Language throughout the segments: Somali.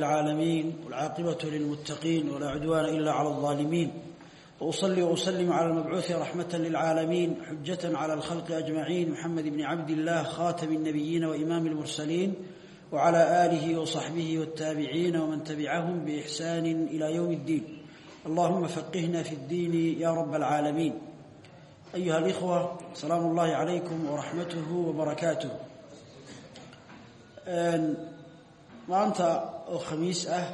العالمين والعاقبة للمتقين ولا عدوان إلا على الظالمين وأصلي وأسلم على المبعوث رحمة للعالمين حجة على الخلق أجمعين محمد بن عبد الله خاتم النبيين وإمام المرسلين وعلى آله وصحبه والتابعين ومن تبعهم بإحسان إلى يوم الدين اللهم فقهنا في الدين يا رب العالمين أيها الإخوة سلام الله عليكم ورحمته وبركاته maanta oo khamiis ah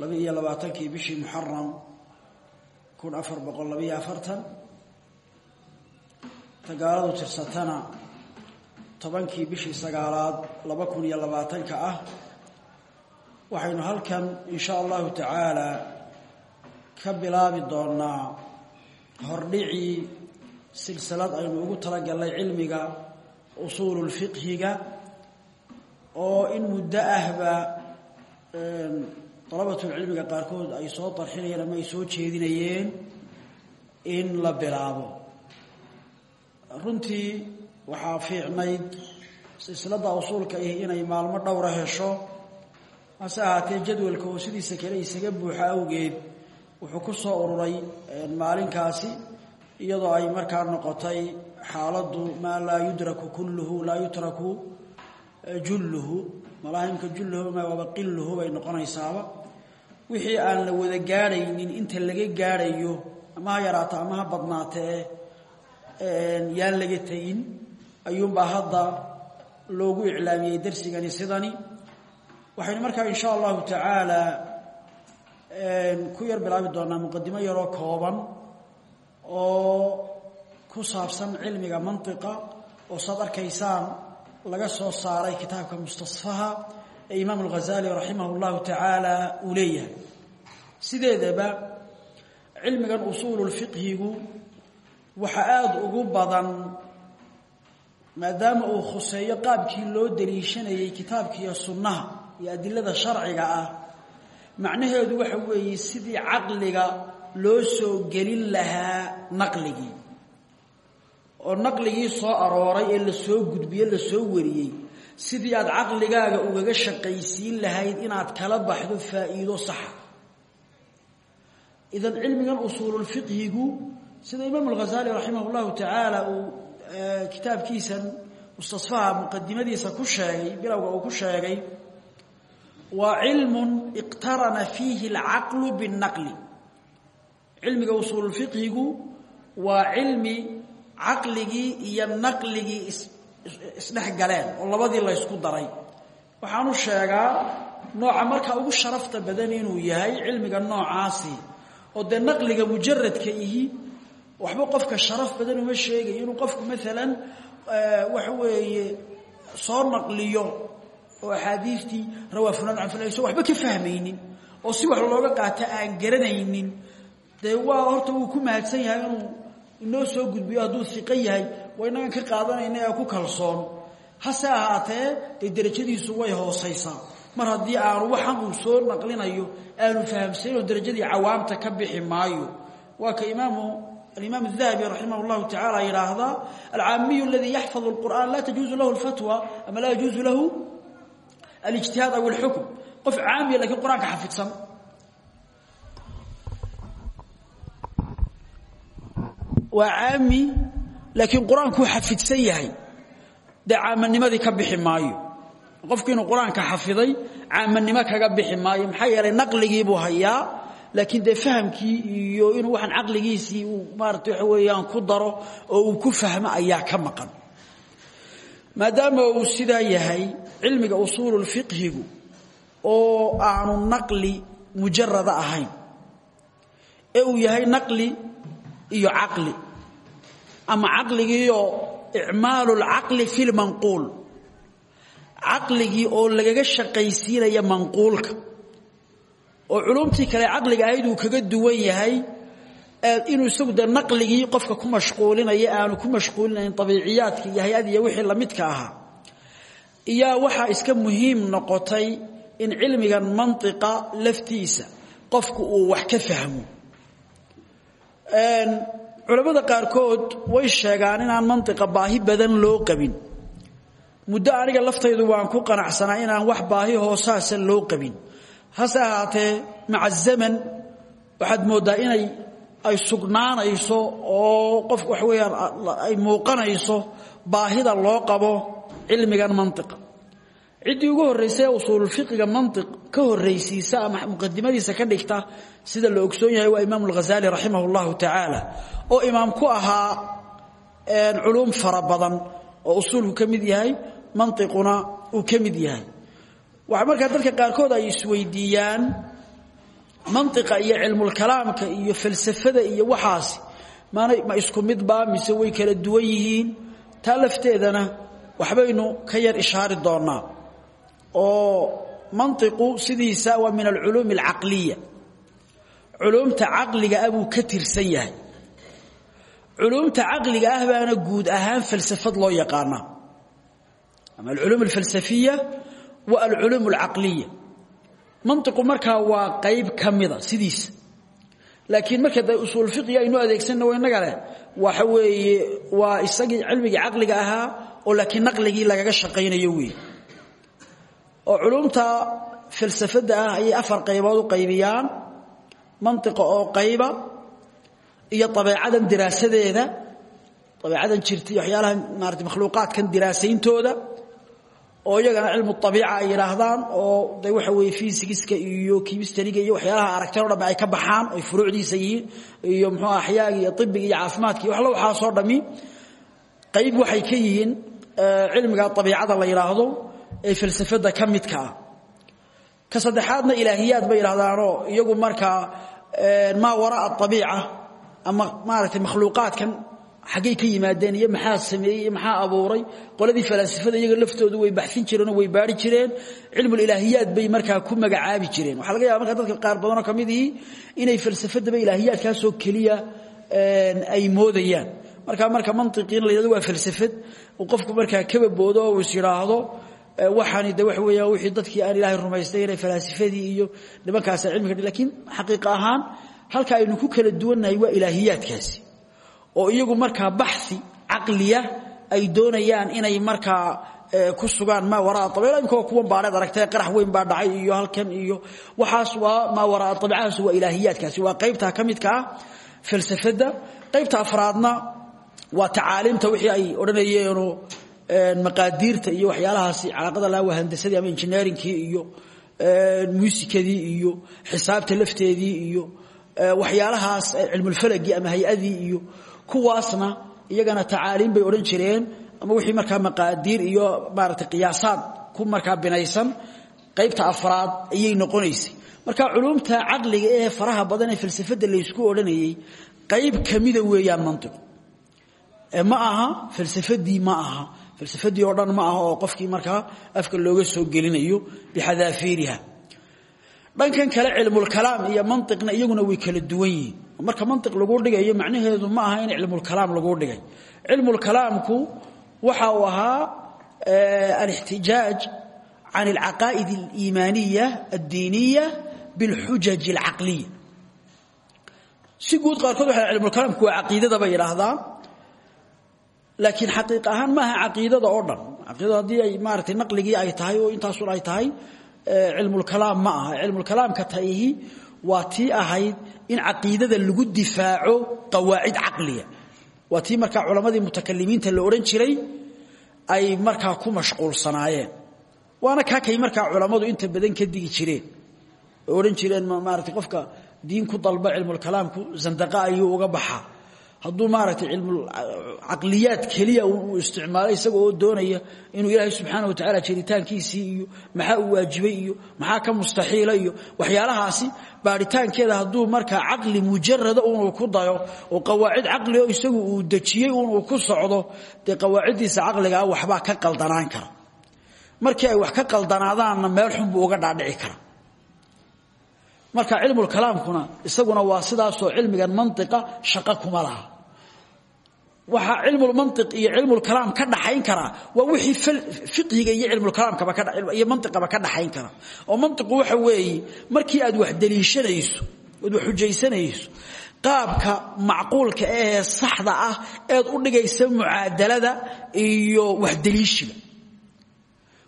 laba iyo labaatankii bishii muxaram kun afar boqol labaiyo afartan tagaaladu tirsatana tobankii bishii sagaalaad laba kun iyo labaatanka ah waxaynu halkan in sha allahu tacaala ka bilaabi doonaa hordhicii silsilad aynu ugu talagalnay cilmiga usuululfiqhiga oo in muddo ahba dalabatulcilmiga qaarkood ay soo darxinayeen ama ay soo jeedinayeen in la bilaabo. Runtii waxaa fiicnayd silsiladda usuulka ihi inay maalmo dhowra hesho. Hase ahaatee jadwalka oo sidiisa kale isaga buuxa awgeed wuxuu ku soo ururay maalinkaasi iyadoo ay markaa noqotay xaaladdu maa laa yudraku kulluhu laa yutraku julluhu malaahimka julluhu waaba qilluhu bay noqonaysaaba. Wixii aan la wada gaadhaynin inta laga gaadhayo ama ha yaraato ama ha badnaatee yaan laga tegin ayuunbaa hadda loogu iclaamiyey darsigani sidani. Waxaynu markaa in sha allahu tacaala ku yar bilaabi doonaa muqadimo yaroo kooban oo ku saabsan cilmiga mantiqa oo saad arkaysaan laga soo saaray kitaabka mustasfaha ee imaam alghazali raximah llahu tacaala uu leeyahay. Sideedaba cilmigan usuululfiqhigu waxa aada ugu badan maadaama uu khuseeyo qaabkii loo daliishanayay kitaabkiiyo sunnaha iyo adilada sharciga ah macnaheedu waxa weeye sidii caqliga loo soo gelin lahaa naqligii oo naqligii soo arooray ee la soo gudbiye la soo wariyey sidii aad caqligaaga ugaga shaqaysiin lahayd inaad kala baxdo faa'iido saxa. Idan cilmigan usuululfiqhigu sida imaam alghazali raximah llahu tacaala uu kitaabkiisan mustasfaha muqadimadiisa ku sheegay bilowga uu ku sheegay waa cilmun iqtarana fiihi alcaqlu binnaqli. Cilmiga usuululfiqhigu waa cilmi caqligii iyo naqligii isdhex galeen oo labadii la ysku daray waxaanu sheegaa nooca markaa ugu sharafta badan inuu yahay cilmiga noocaasi oo dee naqliga mujaradka ihi waxba qofka sharaf badan uma sheegayo inuu qofku maalan waxa weeye soo naqliyo oo axaadiistii rawaa fulan can fulan so waxba ka fahmaynin oo si wax looga qaato aan garanaynin dee waa horta wuu ku mahadsan yahay inuu inoo soo gudbiyo hadduu siqo yahay waa inagan ka qaadanayna ku kalsoon. Hase ahaatee dee derajadiisu way hoosaysaa. Mar haddii aanu waxan uu soo naqlinayo aanu fahamsaynoo derajadii cawaamta ka bixi waa ka imaamu alimaam adahabi الله llahu tacaala yidhaahdaa alcaamiyu aladii yaxfadu lqur'aan laa tajuusu lahu alfatwa ama laa yajuusu lahu alijtihaad aw alxukm qof caamiya lakiin qur'aanka xafidsan. Waa caami laakiin qur'aankuu xafidsan yahay. Dee caamanimadii ka bixi maayo. Qofku inuu qur'aanka xafiday caamanimo kaga bixi maayo. Maxaa yeelay naqligiibuu hayaa laakiin dee fahamkii iyo inuu waxaan caqligiisii uu maarata waxa weeyaan ku daro oo uu ku fahmo ayaa ka maqan. Maadaama uu sidaa yahay cilmiga usuululfiqhigu oo aanu naqli mujarada ahayn. Ee uu yahay naqli iyo caqli. Ama caqligiioo icmaalu lcaqli fi lmanquul caqligii oo lagaga shaqaysiinaya manquulka. Oo culumtii kale caqliga ahayd kaga duwan yahay inuu isagu naqligii qofka ku mashquulinaya aanu ku mashquulinayn abiiciyaadka iyo hay'ad iyo wixii lamidka ahaa iyaa waxaa iska muhiim noqotay in cilmigan mantiqa laftiisa qofku uu wax ka fahmo culamada qaarkood way sheegaan inaan mantiqa baahi badan loo qabin. Muddo aniga laftaydu waan ku qanacsanaa inaan wax baahi hoosaasa loo qabin. Hase ahaatee maca zaman waxaad mooddaa inay ay sugnaanayso oo qof wax weeyaan ay muuqanayso baahida loo qabo cilmigan mantiqa ciddii ugu horraysay ee usuululfiqiga mantiq ka horraysiisa ama muqadimadiisa ka dhigta sida la ogsoon yahay waa imaam alghazaali raximah allahu tacaala oo imaam ku ahaa culuum fara badan oo usuulku ka yahay mantiquna uu ka yahay. Waxa markaa dadka qaarkood ay isweydiiyaan mantiqa iyo cilmulkalaamka iyo falsafada iyo waxaasi maana ma isku midbaa mise way kala duwan yihiin. Taa waxbaynu ka yar ishaari doonaa oo mantiqu sidiisa waa min alculuumi alcaqliya. Culuumta caqliga ah buu ka tirsan yahay. Culuumta caqliga ah baana guud ahaan falsafad loo yaqaanaa ama alculuum alfalsafiya wa alculuum alcaqliya. Mantiqu markaa waa qayb ka mida sidiisa. Laakiin marka de usuul fiqiga aynu adeegsanna wa innaga leh waxa weeye waa isagii cilmigii caqliga ahaa oo laakiin naqligii lagaga shaqaynayo weeye oo culumta falsafadda ah ayay afar qaybood u qaybiyaan. Mantiqa oo qayba iyo abeecadan diraasadeeda abeecadan jirta iyo waxyaalaha maarata makhluuqaadkan diraasayntooda oo iyagana cilmu abiica ay yidhaahdaan oo de waxa weeye fisigiska iyo kimistariga iyo waxyaalaha aragteen o dhamme ay ka baxaan oy furuucdiisa yihiin iyo muxuu axyaaga iyo ibiga iyo caafimaadka iyo waxla waxaasoo qayb waxay ka yihiin cilmiga abiicada la yidhaahdo ee falsafada ka midka ah. Ka saddexaadna ilaahiyaad bay yidhahdaanoo iyagu markaa maa waraa abiica ama maaragtay makhluuqaadkan xaggay ka yimaadeen iyo maxaa sameeyey iyo maxaa abuuray qoladii falaasifada iyaga laftoodu way baxsin jireenoo way baari jireen cilmulilaahiyaad bay markaa ku magacaabi jireen. Waxaa laga yaba marka dadka qaar badanoo ka midihii inay falsafadaba ilaahiyaadkaasoo keliya ay moodayaan. Markaa marka mantiqiina la yhahdo waa falsafad. Uu qofku markaa kaba boodo oo is yidhaahdo waxaani de waxa weeyaan wixii dadkii aan ilaahay rumaystay inay falaasifadii iyo nimankaasa cilmiga lakiin xaqiiqa ahaan halka aynu ku kala duwannahay waa ilaahiyaadkaasi. Oo iyagu markaa baxi caqliya ay doonayaan inay markaa ku sugaan maa waraa abiica imika kuwan baareed aragtay qarax weyn baa dhacay iyo halkan iyo waxaas waa maa waraa abiicahaas waa ilaahiyaadkaasi. Waa qaybtaa ka midka ah falsafadda. Qaybta afraadna waa tacaaliimta wixii ay odhanayeeno maqaadiirta iyo waxyaalahaasi calaaqada laha waa handasadii ama injineerinkii iyo muusikadii iyo xisaabta lafteedii iyo waxyaalahaas cilmulfalagii ama hay'adii iyo kuwaasna iyagana tacaaliim bay odhan jireen ama wixii markaa maqaadiir iyo maarata qiyaasaad ku markaa binaysan qaybta afraad ayay noqonaysay. Marka culumta caqliga ee faraha badan ee falsafada laysku odhanayay qayb kamida weeyaan mantiqu ma aha falsafadii ma aha falsafadii oo dhan ma aha oo qofkii markaa afka looga soo gelinayo bixadaafiiriha. Dhankan kale cilmulkalaam iyo mantiqna iyaguna way kala duwan yihiin. Marka mantiq lagu dhigayo macnaheedu ma aha in cilmulkalaam lagu dhigay. Cilmulkalaamku waxa uu ahaa alixtijaaj can alcaqaa'id aliimaaniya addiiniya bilxujaj alcaqliya si guud qaarkood waxa cilmulkalaamku waa caqiidada bay yidhaahdaan laakiin xaqiiq ahaan maaha caqiidada oo dhan. Caqiidada ay maaratay naqligii ay tahay oo intaasun ay tahay cilmulkalaam ma aha. Cilmulkalaamka taihi waa tii ahayd in caqiidada lagu difaaco qawaacid caqliya waa tii markaa culammadii mutakalimiinta la odhan jiray ay markaa ku mashquulsanaayeen. Waana kaakay markaa culammadu inta badan ka digi jireen. Oo odhan jireen maarata qofka diin ku dalba cilmulkalaamku zandaqa ayuu uga baxaa hadduu maaragtay cilmucaqliyaad keliya uu isticmaalo isaga oo doonaya inuu ilaahay subxaana wa tacaala jiritaankiisii iyo maxaa waajibay maxaa ka mustaxiila waxyaalahaasi baaritaankeeda hadduu markaa caqli mujarada unuu ku dayo oo qawaacid caqli oo isagu uu dejiyey unuu ku socdo dee qawaaciddiisa caqligaa waxbaa ka qaldanaan kara. Markii wax ka qaldanaadaanna meel xun buu uga dhaadhici kara. Marka cilmulkalaamkuna isaguna waa sidaasoo cilmigan mantiqa shaqo kuma laha waxaa cilmulmantiq iyo cilmulkalaam ka dhaxayn karaa waa wixii fiqhiga iyo cilmulkalaamkaba iyo mantiqaba ka dhaxayn kara. oo mantiqu waxa weeye markii aad wax deliishanayso oad wax xujaysanayso qaabka macquulka ahee saxda ah eed u dhigaysa mucaadalada iyo wax deliishiga.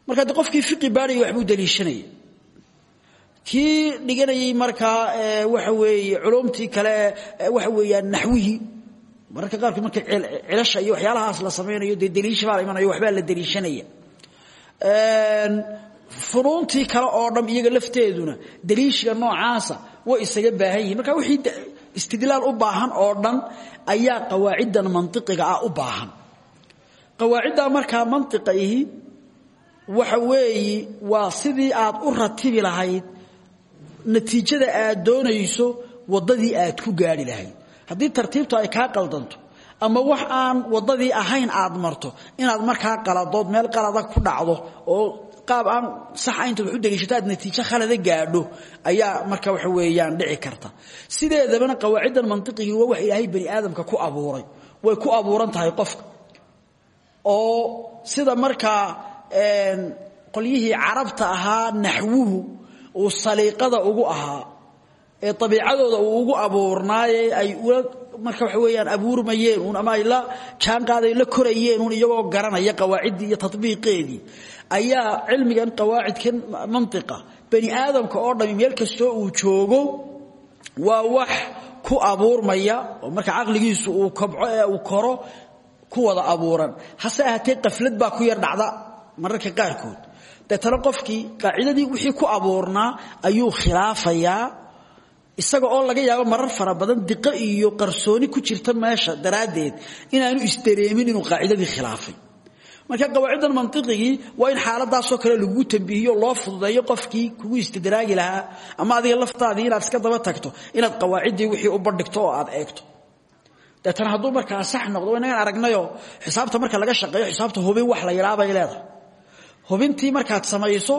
Marka de qofkii fiqi baadhaya waxbuu daliishanaya kii dhiganayay markaa waxa weeye culumtii kale waxa weeyaan naxwihii mararka qaarkood marka cilasha iyo waxyaalahaas la samaynayo dee baa la imanayo waxbaa la daliishanaya funuuntii kale oo dham iyaga lafteeduna daliishiga noocaasa way isaga baahan yihiin. Marka wixii istidlaal u baahan oo dhan ayaa qawaaciddan mantiqiga ah u baahan. Qawaaciddaa markaa mantiqa waxa weeyi waa sidii aad u ratibi lahayd natiijada aad doonayso waddadii aad ku gaadhi lahayd haddii tartiibtu ay kaa qaldanto ama wax aan waddadii ahayn aad marto inaad markaa qaladood meel qalada ku dhacdo oo qaab aan sax intaad wax u daliishato aad natiijo khalada gaadho ayaa marka waxa weeyaan dhici karta. Sideedabana qawaaciddan mantiqigii waa wax ilaahay bani aadamka ku abuuray. Way ku abuuran tahay qofka. Oo sida markaa qolyihii carabta ahaa naxwuhu uu saliiqada ugu ahaa ee abiicadooda uu ugu abuurnaaye ay ula marka waxa weeyaan abuurmayeen un ama ay la jaanqaaday la korayeen un iyagoo garanaya qawaaciddii iyo tabiiqeedii ayaa cilmigan qawaacidkan mantiqa bani aadamka oo dhami meel kastoo uu joogo waa wax ku abuurmaya marka caqligiisu uu kobco ee uu koro ku wada abuuran. Hase ahaatee qaflad baa ku yar dhacda mararka qaarkood. Deetana qofkii qaacidadii wixii ku abuurnaa ayuu khilaafayaa isaga oo laga yaabo marar fara badan diqo iyo qarsooni ku jirta meesha daraaddeed inaanu isdareemin inuu qaacidadii khilaafay. Marka qawaaciddan mantiqigii waa in xaaladaasoo kale lagu tambiihiyo loo fududeeyo qofkii kugu istidraagi lahaa ama adiga laftaadii inaad iska daba tagto inaad qawaaciddii wixii u bandhigto oo aad eegto. Deetana hadduu markaa sax noqdo inagaan aragnayoo xisaabta marka laga shaqeeyo xisaabta hubin wax la yidhaha bay leedahay. Hubintii markaad samayso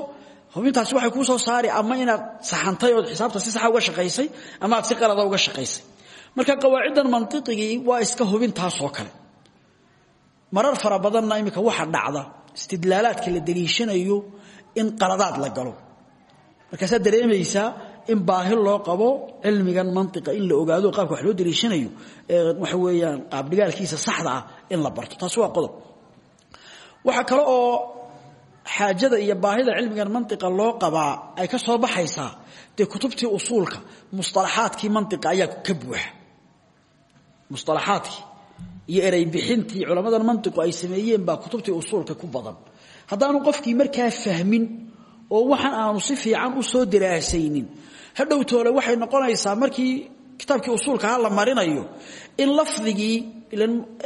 hubintaasi waxay kuu soo saari ama inaad saxantay ood xisaabta si saxa uga shaqaysay ama aad si qalada uga shaqaysay. Marka qawaaciddan mantiqigii waa iska hubintaasoo kale. Marar fara badanna iminka waxa dhacda istidlaalaadka la daliishanayo in qaladaad la galo. Markaasaad dareemaysaa in baahi loo qabo cilmigan mantiqa in la ogaado qaabka wax loo daliishanayo waxa weeyaan qaabdhigaalkiisa saxda ah in la barto. Taasi waa qodob. Waxaa kale oo xaajada iyo baahida cilmigan mantiqa loo qabaa ay ka soo baxaysaa dee kutubtii usuulka musalaxaadkii mantiqa ayaa ka buuxa. Musalaxaadkii iyo erey bixintii culamadan mantiqu ay sameeyeen baa kutubtii usuulka ku badan. Haddaanu qofkii markaa fahmin oo waxaan aanu si fiican u soo daraasaynin hadhowtoole waxay noqonaysaa markii kitaabkii usuulkaha la marinayo in lafdigii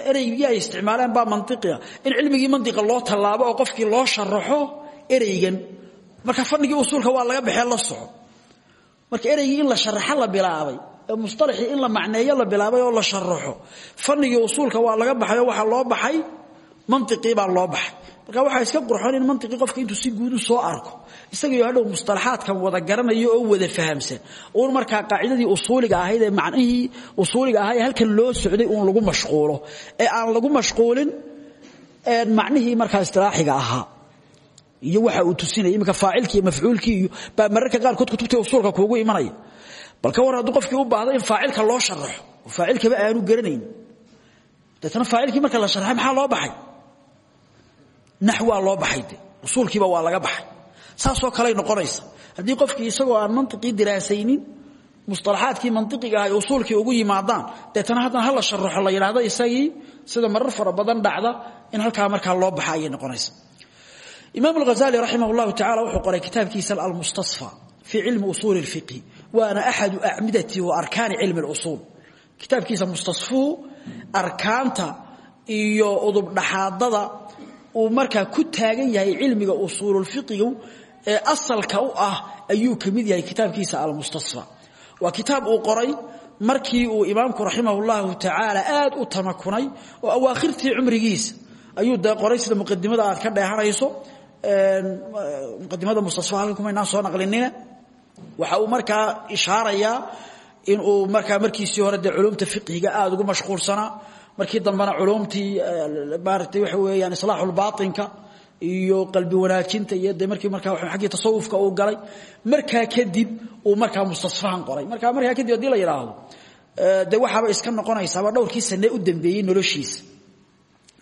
ereygii ay isticmaaleen baa maniia in cilmigii maniqa loo tallaabo oo qofkii loo sharaxo ereygan. Marka fanigii usuulka waa laga baxee la soco. Marka ereygii in la sharaxo la bilaabay musalaxii in la macneeyo la bilaabay oo la sharaxo fanigii usuulka waa laga baxay oo waxaa loo baxay maniqii baa loo baxay. Marka waxaa iska qurxoon in maniqii qofka intuu si guud u soo arko isagaiyo hadhow mustalaxaadkan wada garanayo oo wada fahamsan uun markaa qaacidadii usuuliga ahayd ee macnihii usuuliga ahaa halkan loo socday uun lagu mashquulo. Ee aan lagu mashquulin macnihii markaa istilaaxiga ahaa. Iyo waxa uu tusinaya iminka faacilkii mafcuulkii iyo baa mararka qaarkood kutubtii usuulka kuugu imanaya. Bal ka war hadduu u baahdo in faacilka loo sharaxo oo faacilkaba aanu garanayn. Deetana faacilkii marka la sharxay maxaa loo baxay naxwaa loo baxay de. Usuulkiiba waa laga baxay. Saasoo kaley noqonaysa. Haddii qofkii isagoo aan mantiqii diraasaynin musalaxaadkii maniqiga ah usuulkii ugu yimaadaan deetana haddana hala sharaxo la yidhaahdo isagii sida marar fara badan dhacda in halkaa markaa loo baxa ayay noqonaysa. Imaam alghazali raximah llahu tacala wuxuu qoray kitaabkiisa almustasfa fii cilmi usuuli اlfiqhi waana axadu acmidati wa arkaani cilmi اlusuul kitaabkiisa mustasfuhu arkaanta iyo udubdhaxaadada uu markaa ku taagan yahay cilmiga usuululfiqigu ee asalka u ah ayuu ka yahay kitaabkiisa almustasfa. Waa kitaab uu qoray markii uu imaamku raximah llahu tacaala aad u tamakunay oo awaakhirtii cumrigiisa. Ayuu dee qoray sida muqadimada aad ka dheehanayso muqadimada mustasfa halkan kumaynaan soo naqlinine waxa uu markaa ishaarayaa in uu markaa markiisii hore dee culumta fiqhiga aada ugu mashquulsanaa markii dambena culumtii maaragtay waxa weeyaan islaaxulbaatinka iyo qalbi wanaajinta iyo markii markaa xaggii tasawufka uu galay markaa kadib uu markaa mustasfahan qoray. Marka markaa kadib haddii la yidhaahdo de waxaaba iska noqonaysaaba dhowrkii sane u dambeeyey noloshiisa.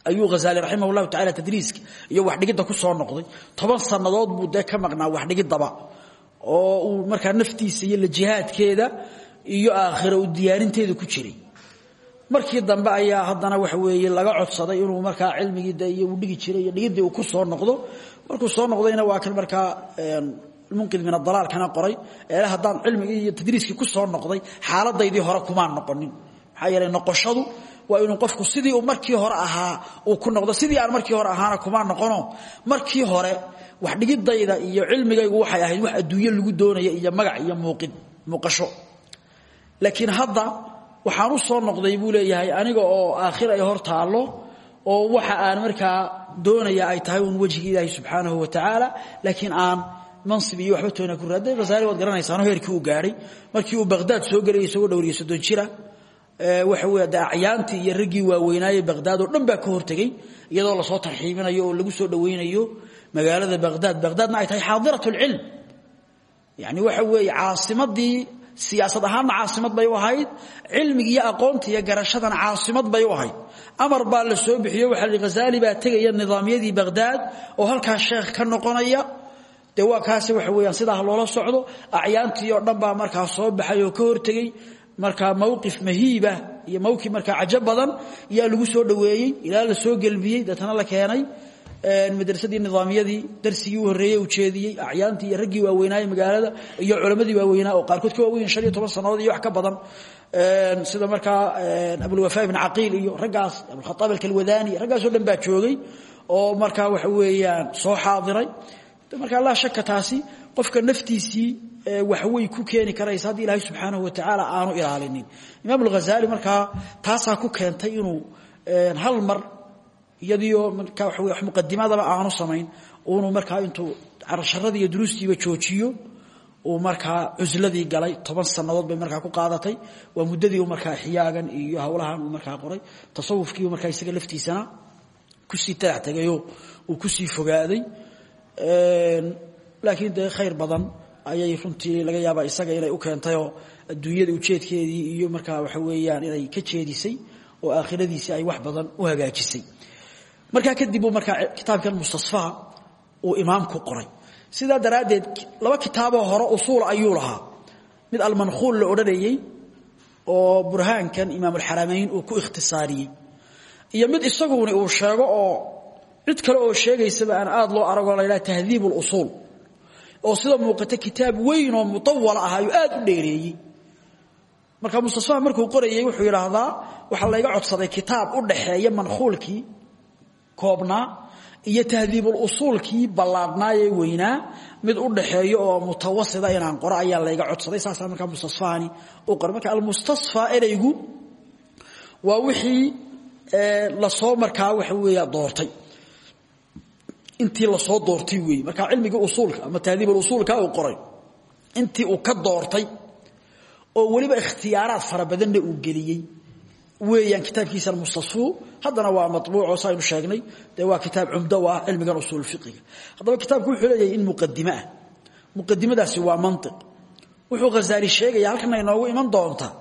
Ayuu hazaali raximah llahu tacala tadriiska iyo waxdhigidda ku soo noqday. Toban sannadood buu dee ka maqnaa waxdhigiddaba oo markaa naftiisa iyo la iyo aakhira u diyaarinteeda ku jiray markii dambe ayaa haddana waxa weeye laga codsaday inuu markaa cilmigii iyo uu dhigi jiray iyo uu ku soo noqdo. Markuu soo noqdayna waa kan markaa munqid min adalaalkana qoray. Eele haddaan cilmigii iyo tadriiskii ku soo noqday xaaladaydii hore kumaan noqonin. Maxaa yeelay noqoshadu waa inuu qofku sidii markii hore ahaa uu ku noqdo. Sidii aan markii hore ahaana kumaan noqono. Markii hore wax dhigidayda iyo cilmigaygu waxay ahayd wax adduunyo lagu doonaya iyo magac iyo muuqid muuqasho. Laakiin hadda waxaan u soo noqday buu leeyahay aniga oo aakhir ay hor taallo oo waxa aan markaa doonaya ay tahay uun wejhigi ilaahi subxaanahu wa tacaala laakiin aan mansib iyo waxba toona ku raadday hazaali waad garanaysaano heerkii uu gaadhay markii uu baqhdaad soo gelayay isagoo dhowriyo soddon jira waxa weeye de acyaantii iyo raggii waaweynaaye baqhdaad oo dhan baa ka hortegey iyadoo la soo tarxiibinayo oo lagu soo dhowaynayo magaalada baqhdaad baqhdaadna ay tahay xaadirat lcilm yani waxa weeye caasimadii siyaasad ahaanna caasimad bay u ahayd cilmigi iyo aqoonta iyo garashadana caasimad bay u ahayd. Amar baa la soo bixiyo waxaa li hazaali baa tegaya nidaamyadii baqhdaad oo halkaas sheekh ka noqonaya. Dee waa kaasi waxa weeyaan sidaa loola socdo acyaantii oo dhan baa soo baxay oo ka hortegey markaa mawqif mahiiba iyo mawqif markaa cajo badan yaa lagu soo dhoweeyey ilaa la soo gelbiyey deetana la keenay madrasadii nidaamyadii darsigii u horreeyey u jeediyey acyaantii iyo raggii waaweynaaye magaalada iyo culammadii waaweynaa oo qaarkood ka waaweyn shan iyo toban sannadood iyo wax ka badan. Sida markaa abulwafa ibn caqiil iyo raggaas abulkhaaab alkalwadani raggaasoo dhan baa joogay oo markaa waxa weeyaan soo xaadiray. Marka laa shaka taasi qofka naftiisii waxway ku keeni karaysa haddii ilaahay subxaanahu wa tacaala aanu ilaalinin. Imaam alghazali markaa taasaa ku keentay inuu hal mar iyadiioo wey muqadimadaba aanu samayn uunu markaa intuu carasharadii iyo duruustiiba joojiyo uu markaa cusladii galay toban sannadood bay markaa ku qaadatay waa muddadii markaa xiyaagan iyo howlahan markaa qoray tasawufkii markaa isaga laftiisana ku sii talax tegayoo uu ku sii fogaaday laakiin dee khayr badan ayay runtii laga yaabaa isaga inay u keentayoo adduunyada ujeedkeedii iyo markaa waxa weeyaan inay ka jeedisay oo aakhiradiisii ay wax badan u hagaajisay markaa kadib uu markaa kitaabkan mustasfaha uu imaamku qoray. Sidaa daraaddeed laba kitaaboo hore usuul ayuu lahaa. Mid almankhuul la odhanayey oo burhaankan imaamulxaramayn uu ku ikhtisaariyey. Iyo mid isaguni uu sheego oo cid kale oo sheegaysaba aan aad loo aragoo la ydhaha tahdiib اlusuul oo sida muuqata kitaab weyn oo mutawala ah ayuu aad u dheereeyey. Marka mustasfaha markuu qorayey wuxuu yidhaahdaa waxaa layga codsaday kitaab u dhaxeeya mankhuulkii koobnaa iyo tahdiibulusuulkii ballaadhnaayee weynaa mid u dhaxeeyo oo mutawasida inaan qoro ayaa layga codsaday saasaa markaa mustasfahani u qoray. Marka almustasfa ereygu waa wixii la soo markaa waxa weeya doortay. Intii la soo doortay weeye markaa cilmigii usuulka ama tahdiibuusuulka uu qoray intii uu ka doortay oo weliba ikhtiyaaraad fara badanna uu geliyey weeyaan kitaabkiisa almustasfuu haddana waa mabuuco saynu sheegnay. Dee waa kitaab cumdo ah cilmigan usuul fiqiga haddaba kitaabku wuxuu leeyahay in muqadime ah. Muqadimadaasi waa mantiq. Wuxuu khazaali sheegaya halkana inoogu iman doonta.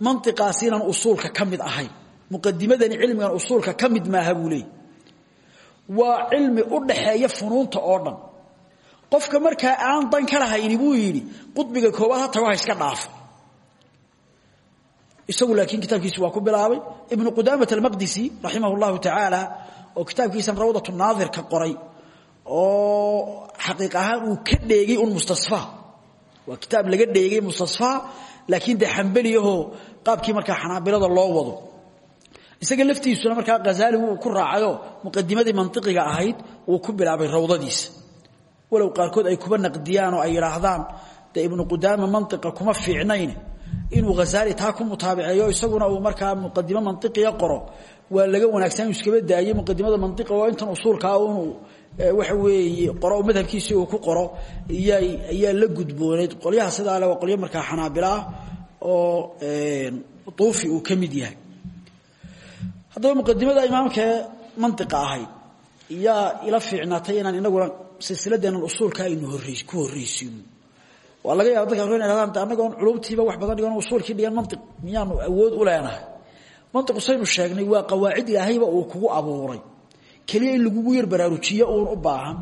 Mantiqaasi inaan usuulka ka mid ahayn. Muqadimadani cilmigan usuulka ka mid waa cilmi u dhaxeeya funuunta oo dhan. Qofka markaa aan dan ka lahayni buu yidhi koowaad ha tago iska dhaafo isagu laakiin kitaabkiisi waa ku bilaabay. Ibnu qudaamat almaqdisi raximah اllahu tacaala oo kitaabkiisan rawdat naadirka qoray oo xaqiiq uu ka dheegay un mustasfa. Waa kitaab laga dheegay mustasfa laakiin dee xambaliyahoo qaabkii xanaabilada loo wado. Isaga laftiisuna markaa hazaali wuu ku raacayoo muqadimadii mantiqiga ahayd wuu ku bilaabay rawdadiisa walow qaarkood ay kuba naqdiyaan oo ay yidhaahdaan dee ibnu qudaama mantiqa kuma fiicnayn inuu hazaali taa ku mutaabiceeyo isaguna uu markaa muqadimo mantiqiya qoro. Waa laga wanaagsan iskaba daayey muqadimada mantiqa oo intan usuulkaa inuu waxa weeye qoro madhabkiisii uu ku qoro ayaa la gudboonayd qolyaha sidaa le waa qolyo xanaabila ah oo tuufi uu ka yahay. Haddaba muqadimada imaamkaee mantiqa ahayd yaa ila fiicnaatay inaan inaguna silsiladeenan usuulka aynu ku horreysiino waa laga yaaba dadka ina hahdaan annagoon culumtiiba wax badan dhigan usuulkii dhigan mantiq. Miyaanu awood u leenahay. Mantiqu saynu sheegnay waa qawaacid ilaahayba uu kugu abuuray. Keliya in lagugu yar baraarujiyo uun u baahan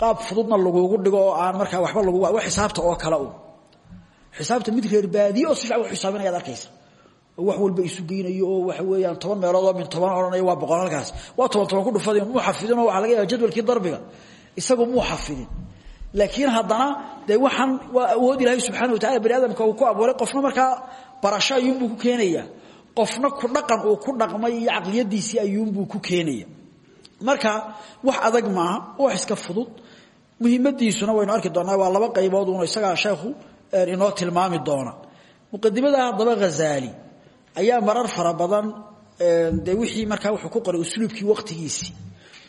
qaab fududna lagugu dhigo oo aan markaa waxba lagu xisaabta oo kale un xisaabta mid reer baadiye oo si fiican u xisaabinayaad arkaysa. Oo wax walba isu geynayo oo waxa weeyaan toban meelood oo min toban odhanaya waa boqol halkaas. Waa toban toban ku dhufadeen muu xafidin oo waxaa laga yaaba jadwalkii darbiga. Isagu muu xafidin laakiin haddana dee waxaan waa awood ilaahay subxaana watacala bani aadamka uu ku abuuray qofna markaa barasho ayuunbuu ku keenaya. Qofna ku dhaqan uu ku dhaqmay iyo caqliyadiisii ayuunbuu ku keenaya. Marka wax adag maaha wax iska fudud muhiimadiisuna waynu arki doonaa waa laba qaybood uun isagaa sheekhu inoo tilmaami doona. Muqadimada haddaba hazaali ayaa marar fara badan wixii markaa wuxuu ku qoray usluubkii waqtigiisii.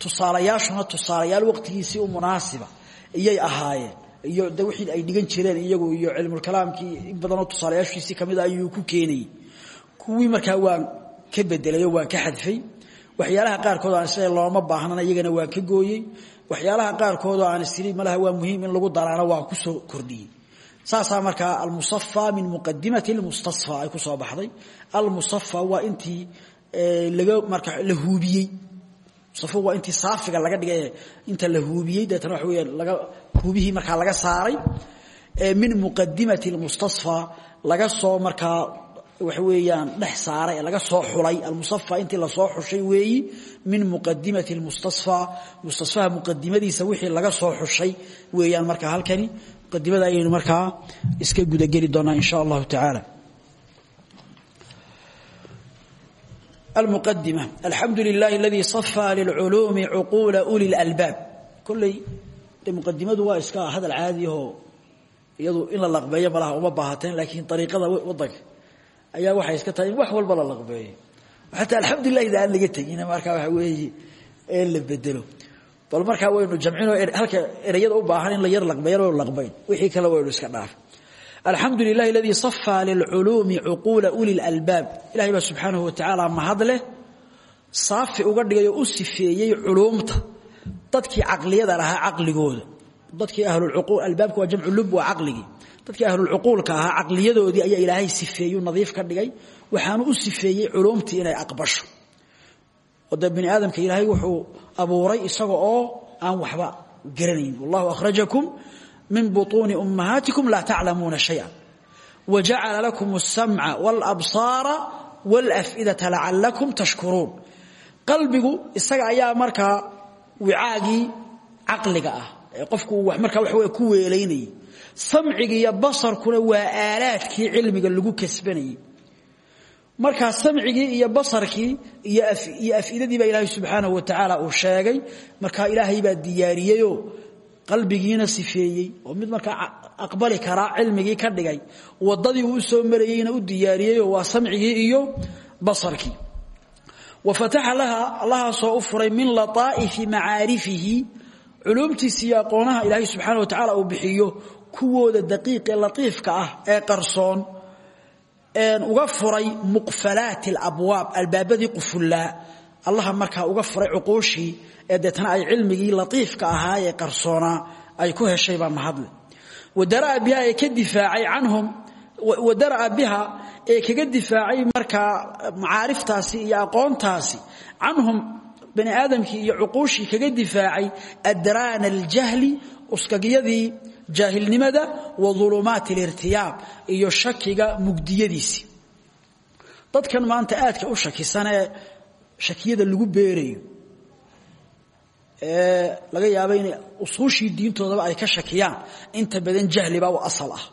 Tusaalayaashuna tusaalayaal waqtigiisii u munaasiba iyay ahaayeen. Iyo de ay dhigan jireen iyagu iyo cilmulkalaamkii in badanoo tusaalayaashiisii ka mid a ayuu ku keenayey kuwii markaa waan ka bedelay oo waan ka xadfay. Waxyaalaha qaarkood aan isle looma baahnana iyagana waan ka gooyey. Waxyaalaha qaarkoodoo aan isiri malaha waa muhiim in lagu daraana waan ku soo kordhiyey. Saasaa markaa almusafa min muqadimati lmustasfa ay ku soo baxday. Almusafa waa intii laga marka la huubiyey musafa waa intii saafiga laga dhigay inta la huubiyey deetana waxa weya laga huubihii markaa laga saaray min muqadimati lmustasfa laga soo markaa waxa weeyaan dhex saaray laga soo xulay. Almusafa intii la soo xushay weeyi min muqadimati lmustasfa mustasfaha muqadimadiisa wixii laga soo xushay weeyaan markaa halkani muqadimada ayaynu markaa iska gudageli doonaa in sha allahu almuqadima alxamdu lilahi aladii safaa lilculuumi cuquula uli lalbaab kolley de muqadimadu waa iska hadal caadiahoo iyadu in la laqbeeyo malaha uma baahateen laakiin ariiqada wadanka ayaa waxay iska tahay in wax walba la laqbeeyo xataa alxamdulilahi aan laga tegin markaa waa weeye ee la bedelo bal markaa waynu jamcinoo halka ereyada u baahan in la yar laqbeeyo lanu laqbayn wixii kale waynu iska dhaaf alxamdu lilahi aladii safaa lilculuumi cuquula uli lalbaab ilahay baa subxaanahu watacaala mahadleh saafi uga dhigayoo u sifeeyey culuumta. Dadkii caqliyada lahaa caqligooda. Dadkii albaabka waa jamcu lub waa caqligii dadkii ahlulcuquulka ahaa caqliyadoodii ayaa ilaahay sifeeyu nadiif ka dhigay. Waxaanu u sifeeyey culuumtii inay aqbasho. Oo dee bini aadamka ilaahay wuxuu abuuray isaga oo aan waxba garanayn. Wallahu ahrajakum من بطون أمهاتكم لا تعلمون شيئا وجعل لكم السمع والأبصار والأفئدة لعلكم تشكرون قلبigu isaga ayaa markaa wicaagii caqliga ah ee qofku markaa wax ku weelaynayay samciga iyo basarkuna waa aalaadkii cilmiga lagu kasbanayay markaa samcigii iyo basarkii iyo af'idadii baa ilaahay subxaanahu wa tacaala uu sheegay markaa ilaahay baa diyaariyeyoo qalbigiina sifeeyey oo mid markaa aqbali karaa cilmigii ka dhigay wadadii uu soo marayeyna u diyaariyeyoo waa samcigii iyo basarkii. Wa fataxa laha allahaasoo u furay min lataa'ifi macaarifihi culuumtiisa iyo aqoonaha ilaahay subxaana wa tacaala uu bixiyo kuwooda daqiiqee latiifka ah ee qarsoon uga furay muqfalaati alabwaab albaabadii qufullaa allaha markaa uga furay cuquushii ee deetana ay cilmigii latiifka ahaa ee qarsoonaa ay ku heshay baa mahadle wadaraa biha ee ka difaacay canhum wadaraa biha ee kaga difaacay markaa macaariftaasi iyo aqoontaasi. Canhum bani aadamkii iyo cuquushii kaga difaacay adraana aljahli uskagyadii jaahilnimada wa ulumaati alirtiyaab iyo shakiga mugdiyadiisii dadkan maanta aadka u shakisan ee shakiyada lagu beerayo ee laga yaabo inay usuushii diintoodaba ay ka shakiyaan. Inta badan jahliba u asal ah.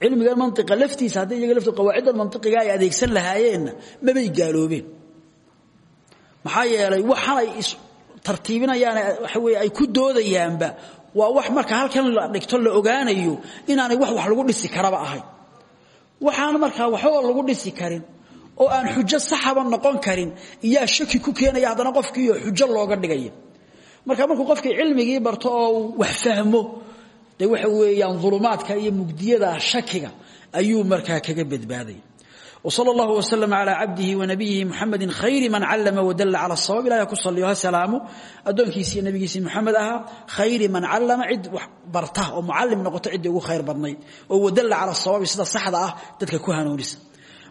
Cilmigan mantiqa laftiisa hadday iyaga laftu qawaaciddan mantiqiga ay adeegsan lahaayeenna mabay gaaloobeen. Maxaa yeelay waxaan ay tartiibinayaan waxa weeye ay ku doodayaanba waa wax marka halkan la dhigto la ogaanayo inaanay wax wax lagu dhisi karaba ahayn waxaan markaa waxba lagu dhisi karin oo aan xujo saxaba noqon karin iyaa shaki ku keenaya haddana qofkiioo xujo looga dhigaya marka markuu qofkii cilmigii barto oo wax fahmo de waxa weeyaan ulumaadka iyo mugdiyada shakiga ayuu markaa kaga badbaaday. Wsal اllahu wslm clى cabdihi wnabiyihi muxamedi khayri man callama wadalla cala sawaab ilaah ku salliyo ha salaamu. Addoonkiisi iyo nabigiisii muxamed ahaa khayri man callama cid wax barta oo mucallim noqota ciddii ugu khayr badnayd oo wadalla cala sawaabi sida saxda ah dadka ku hanuunisa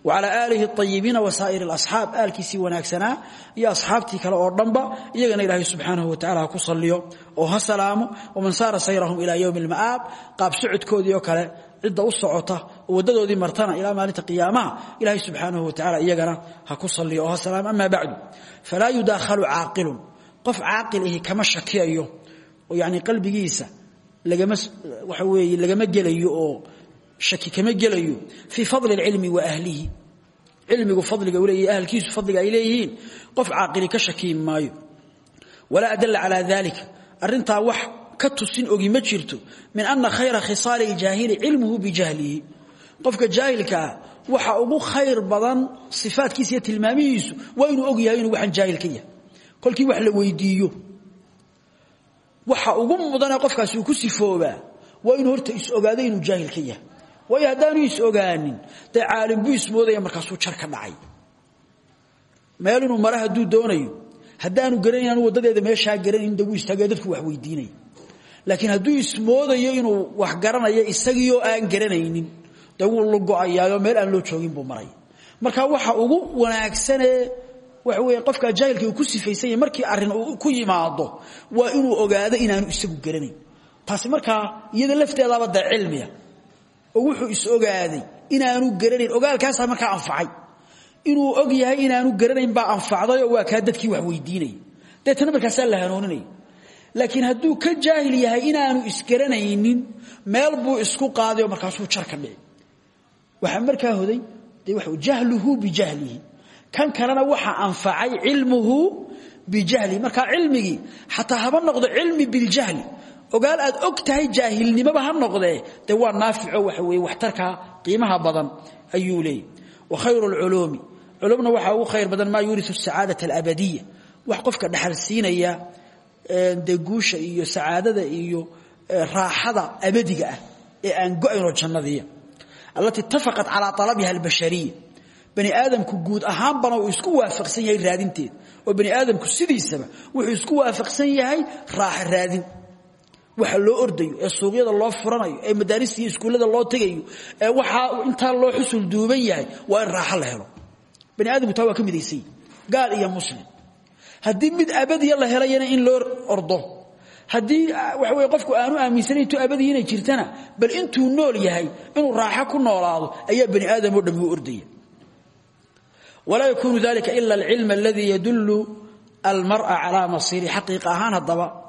wacalaa aalihi ayibiina wasaa'ir asxaab aalkiisii wanaagsanaa iyo asxaabtii kale oo dhanba iyagana ilaahay subxaanahu watacala ha ku salliyo. Oo ha salaamo waman saara sayrahum ilaa yowmi alma'aab qaab socodkoodii oo kale cidda u socota oo waddadoodii martana ilaa maalinta qiyaamaha ilaahay subxaanahu watacala iyagana ha ku salliyo. Oo ha salaamo ama bacdu. Falaa yudaakhalu caaqilun. Qof caaqil ahi kama shakiyayo oo yani qalbigiisa lagama waxa weeye lagama gelayo oo shaki kama gelayo fii fadli اlcilmi wa ahlihi. Cilmigu fadliga u leeyahy ahlkiisu fadliga ay leeyihiin. Qof caaqili ka shakiyi maayo. Walaa adala calaa dalika arrintaa wax ka tusin ogi ma jirto. Min ana khayra khisaali اljaahili cilmuhu bijahlihi qofka jaahilka ah waxa ugu khayr badan sifaatkiisa iyo tilmaamihiisu waa inuu og yahay inuu waxaan jaahil ka yahay. Kolkii wax la weydiiyo. Waxa ugu mudanee qofkaasi uu ku sifoobaa waa inuu horta is-ogaado inuu jaahil ka yahay waayo haddaanu is-ogaanin dee caalim buu ismoodaya markaasuu jar ka dhacay. Meel inuu mara hadduu doonayo haddaanu garanayn anu waddadeeda meeshaa garanayn de wuu istaagaya dadku wax weydiinaya laakiin hadduu ismoodayo inuu wax garanayo isagiioo aan garanaynin dee wuu lugo-ayaayoo meel aan loo joogin buu maraya marka waxa ugu wanaagsanee waxa weya qofkaa jaahilka uu ku sifaysan yahay markii arrin uu ku yimaado waa inuu ogaado inaanu isagu garanayn. Taasi markaa iyada lafteedaaba dee cilmiya wuxuu is ogaaday inaanu garanayn. Ogaalkaasaa markaa anfacay. Inuu og yahay inaanu garanayn baa anfacdayoo waa kaa dadkii wax weydiinaya deetana markaasaa la hanooninaya laakiin hadduu ka jaahil yahay inaanu isgaranaynin meel buu isku qaadayoo markaasuu jar ka dhici waxaa markaa hoday jahluhu bijahlihi. Kan kalena waxa anfacay cilmuhu bijahli markaa cilmigii xataa haba noqdo cilmi biljahli ogaal aad og tahay ha noqdee dee waa naafico waxa weye waxtarkaa qiimaha badan ayuu leeyay wa khayru lculuumi culumna waxaa ugu khayr badan maa yuuriu sacaadata alabadiya wax qofka dhaxal siinaya dee guusha iyo sacaadada iyo raaxada abadiga ah ee aan go'aynoo jannadiya. Allatii itafaqat calaa alabiha albashariya bani aadamku guud ahaanbana uu isku waafaqsan yahay raadinteed. Oo bani aadamku sidiisaba wuxuu isku waafaqsan yahay raaxa raadin waxa loo ordayo ee suuqyada loo furanayo ee madaarista iyo iskuullada loo tegayo ee waxaa intaa loo xusul duuban yahay waa in raaxo la helo. Bani aadamku taa ka midaysan gaal iyo muslim. Haddii mid abadiya la helayana in loo ordo haddii waxa weye qofku aanu aaminsanayn intuu abadiya inay jirtana bal intuu nool yahay inuu raaxo ku noolaado ayaa bani aadam oo dham u ordaya walaa yakunu dalika ila alcilm aladii yadullu almar'a calaa masiiri. Xaqiiqa ahaan haddaba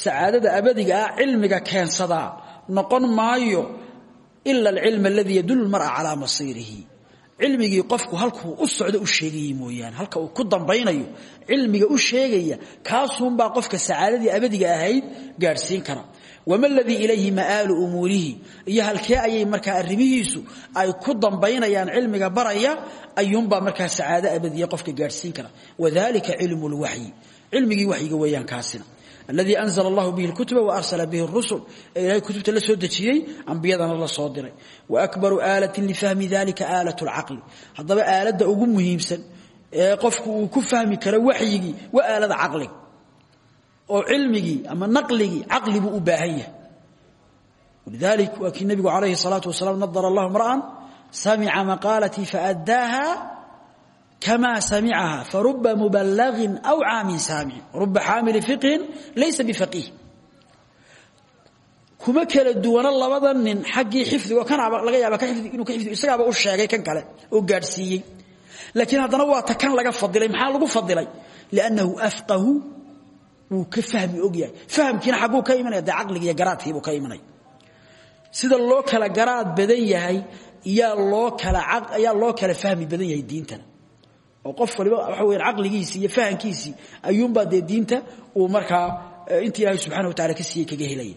sacaadada abadiga ah cilmiga keensadaa noqon maayo ila alcilm aladii yadullu almar'a calaa masiirihi. Cilmigii qofku halkuu u socdo u sheegayey mooyaane halka uu ku dambaynayo cilmiga u sheegaya kaasuunbaa qofka sacaadadii abadiga ahayd gaadhsiin kara. Wama ladii ilayhi ma'aalu umuurihi? Iyo halkee ayay markaa arrimihiisu ay ku dambaynayaan cilmiga baraya ayuunbaa markaa sacaado abadiya qofka gaadhsiin kara. Wadalika cilmu lwaxyi cilmigii waxyiga weeyaan aladii anzla allahu bihi lkutuba waarsala bihi rusul ee ilahay kutubta la soo dejiyey ambiyadana la soo diray waakbaru aalatin lifahmi dalika aalat lcaqli haddaba aaladda ugu muhiimsan ee qofku uu ku fahmi karo waxyigii waa aalada caqliga oo cilmigii ama naqligii caqli buu u baahan yahay walidalik waa kii nebigu calayhi الsalaatu wasalaam nadar allahu mra'an samica maqaalatii faadaaha kama samicaha faruba mubalagin aw caamin saamicin ruba xaamili fiqhin laysa bifaqiih kuma kala duwana labada nin xaggii xifdigo kanaaba laga yaaba inuu ka xifdi isagaaba u sheegay kan kale oo gaadhsiiyey laakiin haddana waa ta kan laga fadilay maxaa lagu fadilay liannahu afqahu wuu ka fahmi og yahay fahamkiina xagguu ka imanaya dee caqliga iyo garaadkiibuu ka imanaya sida loo kala garaad badan yahay yaa loo kala ayaa loo kala fahmi badan yahay diintana oo qof waliba waxa weya caqligiisii iyo fahamkiisii ayuunbaa dee diinta uu markaa inta ilaahay subxana wa tacala ka siiyey kaga helaya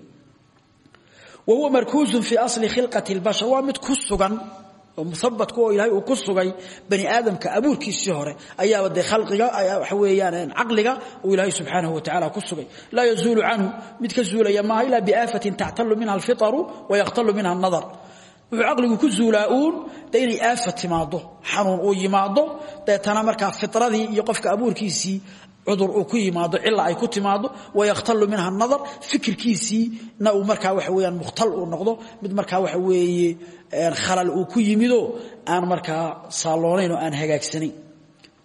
wa huwa markuusun asli khilqati اlbashar waa mid ku oo muhabatku oo ilaahay uu ku bani aadamka abuurkiisii hore ayaaba dee khalqiga waxa weeyaan caqliga uu ilaahay subxaanahu wa tacala ku sugay. Laa yazuulu mid ka zuulaya maaha ilaa biaafatin tactalu minha alfitaru wayaqtalu minha anadar wuxuu caqligu ku zuulaa uun de xanuun uu yimaado deetana markaa firadii iyo qofka abuurkiisii cudur uu ku yimaado cila ay ku timaado wayakhtalu minha nadar fikirkiisiina uu markaa waxa weyaan mukhtal uu noqdo mid markaa waxa weeye khalal uu ku yimido aan markaa saaloonayn oo aan hagaagsanayn.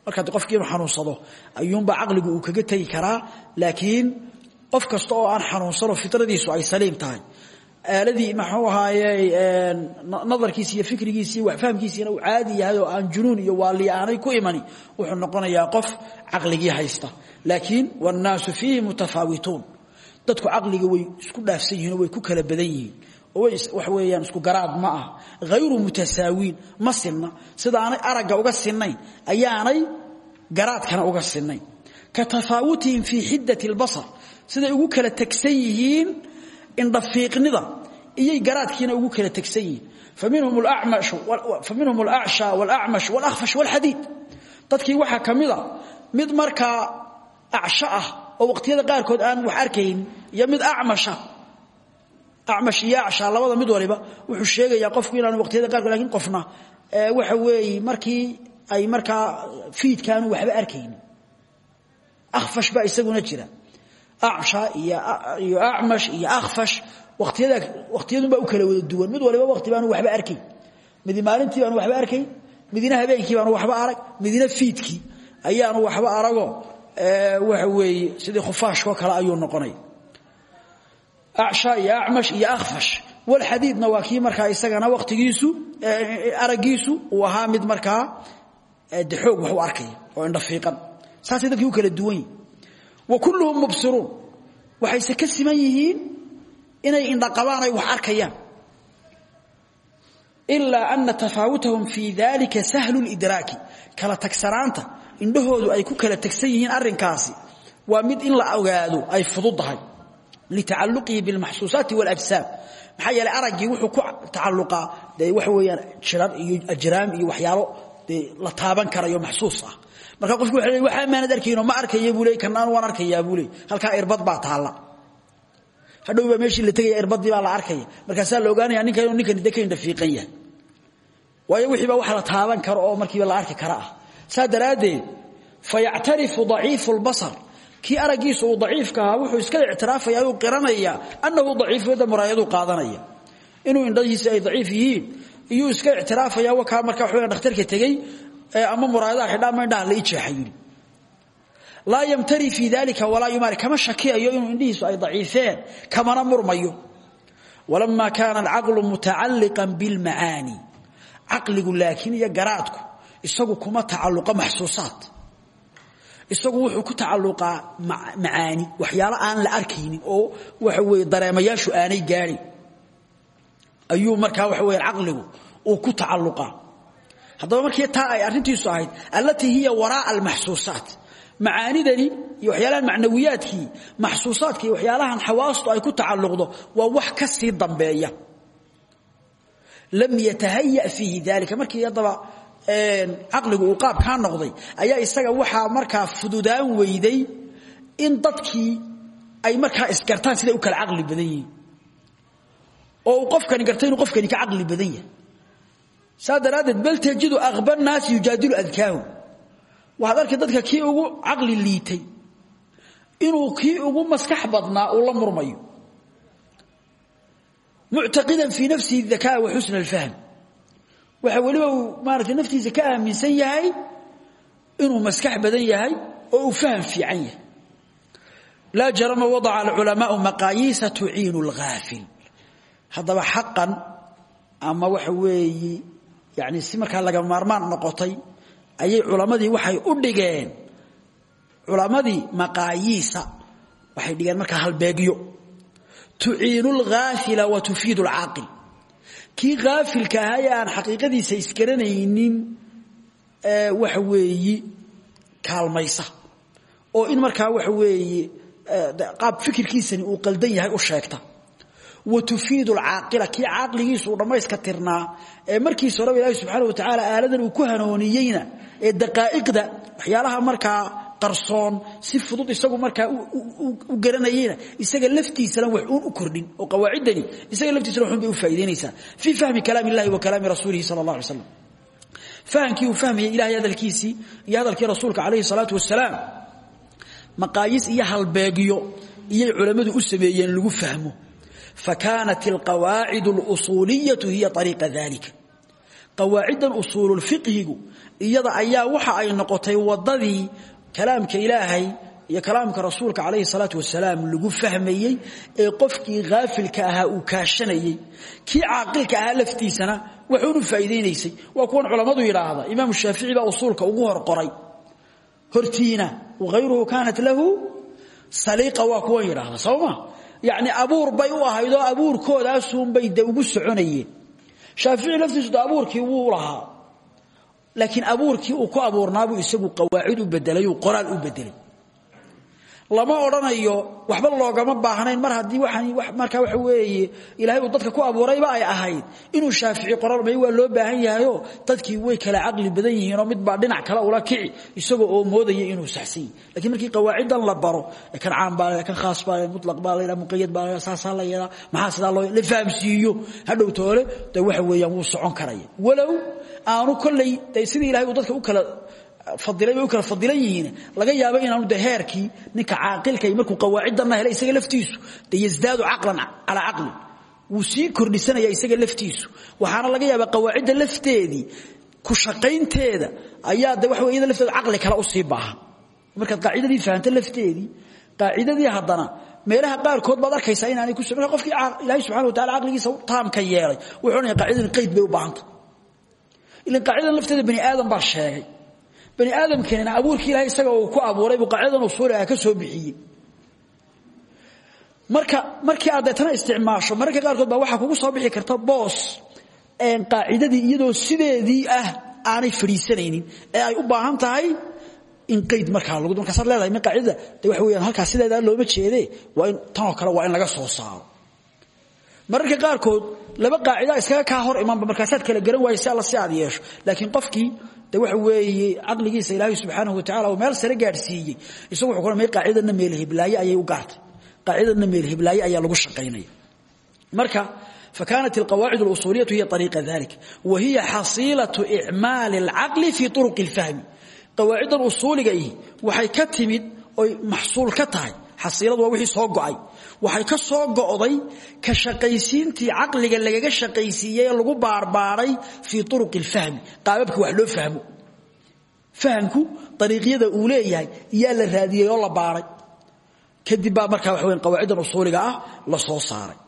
Marka qofkii inuu xanuunsado ayuunbaa caqligu uu kaga tegi karaa laakiin qof kasta oo aan xanuunsanoo fitradiisu ay saliim tahay aaladii maxuu ahaaye nadarkiisi iyo fikrigiisi iyo waxfahmkiisiina uu caadi yahay oo aan junuun iyo waali aanay ku imani wuxuu noqonayaa qof caqligii haysta. Laakiin wannaasu fiihi mutafaawituun. Dadku caqliga way isku dhaafsan yihiin oo way ku kala badan yihiin. Oo waxa weeyaan isku garaad ma ah. Hayru mutasaawiin ma sinna. Sida aanay aragga uga sinnayn ayaanay garaadkana uga sinnayn. Ka tafaawutihim fii xiddati اlbasar siday ugu kala tegsan yihiin indhafiiqnida iyay garaadkiina ugu kala tegsan yihiin. Fa minhum alacsha walacmash walahfash walxadiid dadkii waxaa ka mida mid markaa acsho ah oo waqtiyada qaarkood aan wax arkayn iyo mid acmasha acmash ah, iyo acsha labada mid waliba wuxuu sheegayaa qofku inaan waqtiyada qaarkood laakiin qofna waxa weeye markii ay markaa fiidkaanu waxba arkaynin ahfash baa isaguna jira iyo acmash iyo akhfash watiyada waqtiyadunbaa u kala wada duwan mid waliba waqti baanu waxba arkayn midi maalintii baanu waxba arkayn midina habeenkii baanu waxba arag midina fiidkii ayaanu waxba arago waxa weeye sidii khufaashkao kale ayuu noqonay iyo acmash iyo akhfash walxadiidna waa kii markaa isagana waqtigiisu araggiisu uu ahaa mid markaa de xoog wax u arkaya oo indhafiiqan saasay dadkii u kala duwan yihiin wa kulluhum mubsiruun waxayse ka siman yihiin inay indhaqabaan ay wax arkayaan. Ilaa ana tafaawutahum fii dalika sahlu lidraaki kala tagsanaanta indhahoodu ay ku kala tegsan yihiin arrinkaasi. Waa mid in la ogaado ay fududdahay litacaluqihi bilmaxsuusaati walajsaam maxaa yeeley araggii wuxuu ku tacalluqaa dee waxa weeyaan jirar iyo ajraam iyo waxyaalo dee la taaban karayo maxsuus ah marka qofki waa le waxaa ma arkaya buu kanaan waan arkayaa buu le halkaa irbad baa taalla. Hadhow baa meeshii la tegaya irbadii baa la arkaya. Markaasaa la ogaanaya ninkan inuu ninkani de ka indhafiiqan yahay. Waayo wixii baa wax la taaban karo oo markiiba la arki kara ah. Saa daraaddeed fayactarifu daciifu lbasar kii uu daciifka ahaa wuxuu iska ictiraafaya uu qiranaya annahu daciifyada muraayaduu qaadanaya. Inuu indhahiisi ay daciif yihiin iyuu iska ictiraafaya wakaa markaa waxaweya dhakhtarka tegey ama muraayadaha xidha ama indhaha la ii jeexa yidhi. Laa yamtari fii dalika walaa yumaari kama shakiyayo inuu indhihiisu ay daciifeen kamana murmayo. Walamaa kaana alcaqlu mutacalliqan bilmacaani caqligu laakiin iyo garaadku isagu kuma tacalluqa maxsuusaat isagu wuxuu ku tacalluqaa macaani waxyaalo aan la arkaynin oo waxa weeye dareemayaashu aanay gaadhin ayuu markaa waxa weya caqligu uu ku tacalluqaa haddaba markii taa ay arrintiisu ahayd allatii hiya waraa'a almaxsuusaat. Macaanidani iyo waxyaalahan macnawiyaadkii maxsuusaadka iyo waxyaalahan xawaastu ay ku tacalluqdo waa wax ka sii dambeeya. Lam yatahaya fiihi dalika markii haddaba caqligu uu qaabkaa noqday ayaa isaga waxaa markaa fududaan weyday in dadkii ay markaa isgartaan siday u kala caqli badan yihiin. Oo uu qofkani gartay inuu qofkani ka caqli badan yahay saa daraaddeed bal tajidu aqba naasi yujaadilu adkaahu. Waxaad arkay dadka kii ugu caqli liitay. Inuu kii ugu maskax badnaa uu la murmayo. Muctaqidan fii nafsihi dakaa wa xusna alfahm. Waxa weliba uu maaragtay naftiisa ka aaminsan yahay inuu maskax badan yahay oo uu faham fiican yahay. Laa jarama wadaca alculamaau maqaayiisa tuciinu alghaafil. Haddaba xaqan ama waxa weeyi yani si markaa laga maarmaan noqotay ayay culammadii waxay u dhigeen. Culammadii maqaayiisa waxay dhigeen markaa halbeegyo. Tuciinu lghaafila wa tufiidu alcaaqil kii haafilka ahaa ee aan xaqiiqadiisa isgaranaynin waxa weeyi kaalmaysa. Oo in markaa waxa weeye qaab fikirkiisani uu qaldan yahay u sheegta wa tufiidu alcaaqila kii caqligiisu uu dhammayska tirnaa ee markiisa horeba ilaahi subxaana wa tacaala aaladan uu ku hanooniyeyna ee daqaa'iqda waxyaalaha markaa qarsoon si fudud isagu markaa u garanayeyna isaga laftiisana wax uun u kordhin oo qawaaciddani isaga laftiisana waxun bay u faa'idaynaysaa fii fahmi kalaami illahi wa kalaami rasuulihi sala allah alay slam fahamkii uu fahmayay ilahay hadalkiisii iyo hadalkii rasuulka calayhi salaatu wasalaam maqaayis iyo halbeegyo iyay culammadu u sameeyeen lagu fahmo fa kaanat alqawaacid اlusuuliyatu hiya ariiqa dalika qawaaciddan usuululfiqhigu iyada ayaa waxa ay noqotay wadadii kalaamka ilaahay iyo kalaamka rasuulka calayhi salaatu wasalaam lagu fahmayey ee qofkii haafilka ahaa uu kaashanayey kii caaqilka ahaa laftiisana waxuunu faa'iidaynaysay waa kuwan culammadu yidhaahda imaamu shaafici baa usuulka ugu hor qoray hortiina wahayruhu kaanat lahu saliiqa waa kuwan yidhaahda sooma yacni abuur bay u ahayd oo abuurkoodaasunbay de ugu soconayeen. Shaafici laftiisu de abuurkii wuu lahaa. Laakiin abuurkii uu ku abuurnaabuu isagu qawaacid u bedelay uu qoraal u bedelay lama odhanayo waxba loogama baahnayn. Mar haddii markaa waxa weeye ilaahay dadka ku abuurayba ay ahayd. Inuu shaafici qoran may waa loo baahan yahayo dadkii way kala caqli badan yihiinoo midbaa dhinac kale ula kici isagoo oo moodaya inuu saxsan yahy markii qawaaciddan la baro kan caan baa kan khaas baa mutlaq baa la muqayad baa la la yadaa maxaa sidaa loo la fahamsiiyo. Hadhow toole de waxa weeyaan wuu socon karaya. Walow aanu kolley de sidii dadka u kala fadilay bay u kala fadilan yihiin. Laga yaabo inaanu de heerkii ninka caaqilkay markuu qawaaciddanna helay isaga laftiisu de yasdaadu caqlan calaa caqlin wuu sii kordhisanaya isaga laftiisu. Waxaana laga yaabaa qawaacidda lafteedii ku shaqaynteeda ayaa de waxa wey iyada lafteedu caqli kale u sii baahan. Markaad qaacidadii fahamta lafteedii qaacidadii haddana meelaha qaarkood baad arkaysaa inaanay ku marka qofkii ilaahay subxana wa tacala caqligiisa taamka yeelay. Wuxuu odhanaya qaacidadan qayd bay u baahantah ilan qaacidadan lafteeda bani aadam baa sheegay bani aadamkeenina abuurkii ilahay isaga uu ku abuuray buu qaacidadan usuuliga ka soo bixiyey. Marka markii aad deetana isticmaasho mararka qaarkood baa waxaa kugu soo bixi karta boos qaacidadii iyadoo sideedii ah aanay fadhiisanaynin ee ay u baahan tahay in qayd markaa lagu markaasaad leedahay. Min qaacidada de waxa weyaan halkaas sideedaa looma jeedee waa in tanoo kale waa in laga soo saaro. Mararka qaarkood laba qaacida iskaga kaa hor imanba markaasaad kala garan waayey si si aad yeesho laakiin qofkii de waxa weeye caqligiisa ilaahay subxaanahu watacala uu meel sare gaadhsiiyey isagu wuxuu ku may qaacidadna meel hiblaaye ayay u gaartay qaacidadna meel hiblaaye ayaa lagu shaqaynaya marka فكانت القواعد الأصولية هي طريق ذلك وهي حصيلة إعمال العقل في طرق الفهم قواعد الأصول إيه وحي كتمد محصول كتاي xasiiladu waa wixii soo go'ay waxay ka soo go'day ka shaqaysiintii caqliga lagaga shaqaysiiyey lagu baarbaaray fii uruqi اlfahmi qaababka wax loo fahmo. Fahamku ariiqyada uu leeyahay yaa la raadiyey oo la baaray. Kadib baa markaa waxa wya qawaaciddan usuuliga ah la soo saaray.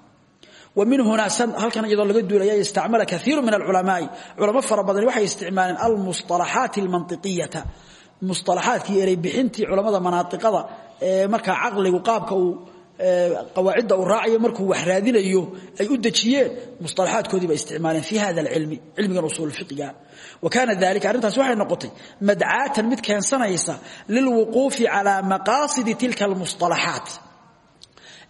Min huna halkan iyadoo laga duulaya istacmala kaiiru min alculamaai. Culamo fara badani waxay isticmaaleen almusalaxaat almaniiyata musalaxaadkii eray bixintii culamada manaaada ee markaa qaabka uu awaacidda uu raacayo markuu wax raadinayo ay u dejiyeen musalaxaadkoodii ba isticmaaleen fi hada alcilmi cilmigan usuuliga wa kaana dalika arrintaas waxay noqotay madcaatan mid keensanaysa lilwuquufi calaa maqaasidi tilka almusalaxaat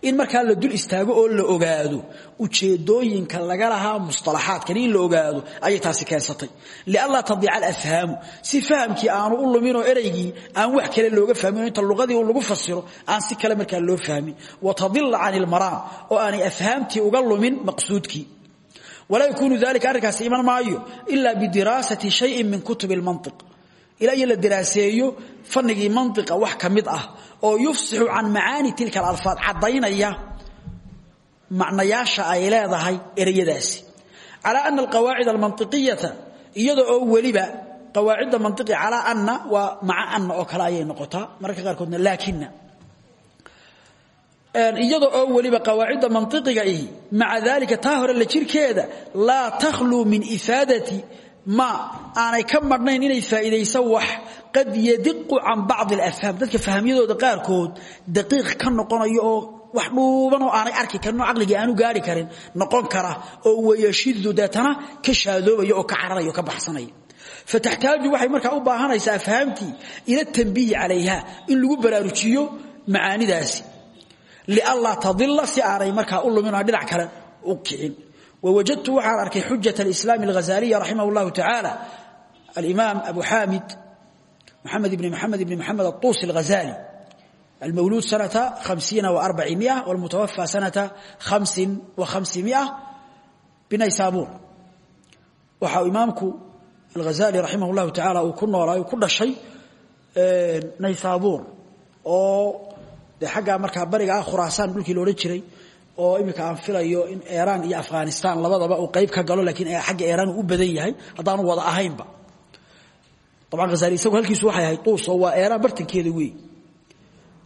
in markaa la dul istaago oo la ogaado ujeedooyinka laga lahaa musطalaxaadkan in la ogaado ayay taasi keensatay. Lianlaa tadiica alafhaamu si fahamkii aanu u luminoo ereygii aan wax kale looga fahmin inta luqadii lagu fasiro aan si kale markaa loo fahmin. Watadila can ilmaraam oo aanay afhaamtii uga lumin maqsuudkii. Walaa yakuunu dalika arrinkaasi iman maayo ila bidiraasati shayin min kutub اlmantiq ilaa iyo la diraaseeyo fanigii mantiqa wax ka mid ah oo yufsixu can macaani tilka alalfaad caddaynaya macnayaasha ay leedahay ereyadaasi. Calaa ana alqawaacid almantiqiyata iyada oo weliba qawaacidda mantiqi calaa anna waa maca anna oo kale ayay noqotaa mararka qaarkoodna laakina iyada oo weliba qawaacidda mantiqiga ihi maca dalika taa la jirkeeda laa takhluu min ifaadati ma aanay ka marhnayn inay faa'iidayso wax qad yadiqu can bacdi alafhaam. Dadka fahmyadooda qaarkood daqiiq ka noqonayo oo wax dhuuban oo aanay arki karin oo caqligii aanu gaari karin noqon kara oo wayashidu deetana ka shaadoobaya oo ka cararaya ka baxsanaya fataxtaaju waxay markaa u baahanaysaa afhaamtii ila tanbiihi calayha in lagu baraarujiyo macaanidaasi. Lianlaa tadila si aanay markaa u lumin oo dhinac kale u kicin ووجدت waxaan arkay xujaة الإسلام الغزالي رحمه الله تعالى الإمام أبو حامد محمد بن محمد بن محمد الطوسي الغزالي المولود سنة خمسين وأربعمائة والمتوفى سنة خمس وخمسمائة بنيسابور وxaa imaamku الغزالي رحمه الله تعالى uu ku noolaa ku dhashay naysaabuur oo de xaggaa markaa bariga ah khuraasaan dhulkii laodhan jiray oo iminka aan filayo in iiraan iyo afghanistan labadaba uu qayb ka galo laakiin xagga iiraan uu u badan yahay haddaanu wada ahaynba. Dabcan hazaali isagu halkiisu waxay ahayd duus oo waa iiraan bartankeeda wey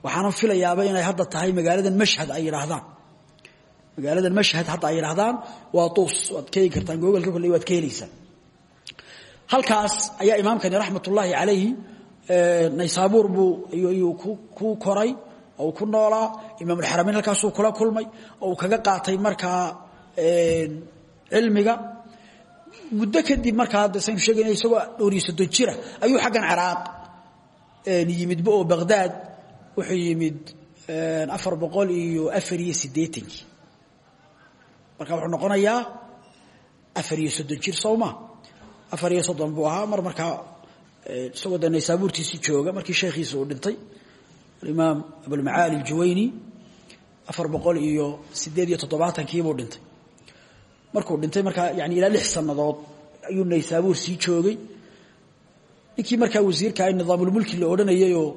waxaana filayaaba inay hadda tahay magaaladan mashhad ay yidhaahdaan magaaladan mashhad hadda ay yidhaahdaan waa duus waad ka kartaan googolka kolley waad ka helaysaan halkaas ayaa imaamkani raxmatullaahi calayhi naysaabuur buu ayuu ku koray oo ku noolaa imaamulxaramayn halkaasuu kula kulmay oo uu kaga qaatay markaa cilmiga. Muddo kadib markaa hadda saynu sheegayna isagoo dhowriyo soddon jira ayuu xaggan ciraaq yimidba oo baqhdaad wuxuu yimid afar boqol iyo afar iyo siddeetankii marka wuxuu noqonayaa afar iyo soddon jir sowma afar iyo soddon buu ahaa mar markaa isagoo de naysaabuurtiisii jooga markii sheekhiisa uu dhintay alimaam abulmacaali aljuwayni afar boqol iyo siddeed iyo toddobaatankiibuu dhintay. Markuu dhintay markaa yani ilaa lix sannadood ayuu naysaabuur sii joogay. Ninkii markaa wasiirka nidaamulmulki la odhanayayoo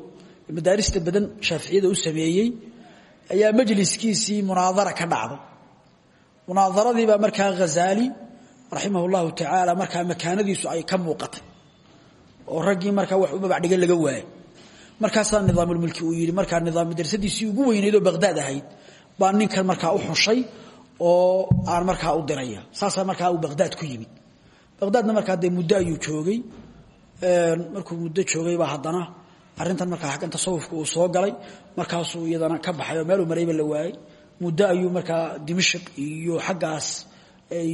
madaarista badan shaaficiyada u sameeyey ayaa majliskiisii munaadara ka dhacday. Munaadaradiibaa markaa hazaali raximah llahu tacaala markaa makaanadiisu ay ka muuqatay. Oo raggii markaa wax u babacdhiga laga waayay markaasaa nidaamulmulki uu yidhi markaa nidaam madrasadiisii ugu weynayd oo baqhdaad ahayd baa ninkan markaa u xushay oo aan markaa u diraya. Saasaa markaa uu baqhdaad ku yimid. Baqhdaadna markaa dee muddo ayuu joogay. Markuu muddo joogay baa haddana arrintan markaa xaggan tasawufka uu soo galay. Markaasuu iyadana ka baxay oo meeluu marayba la waayey muddo ayuu markaa dimashq iyo xaggaas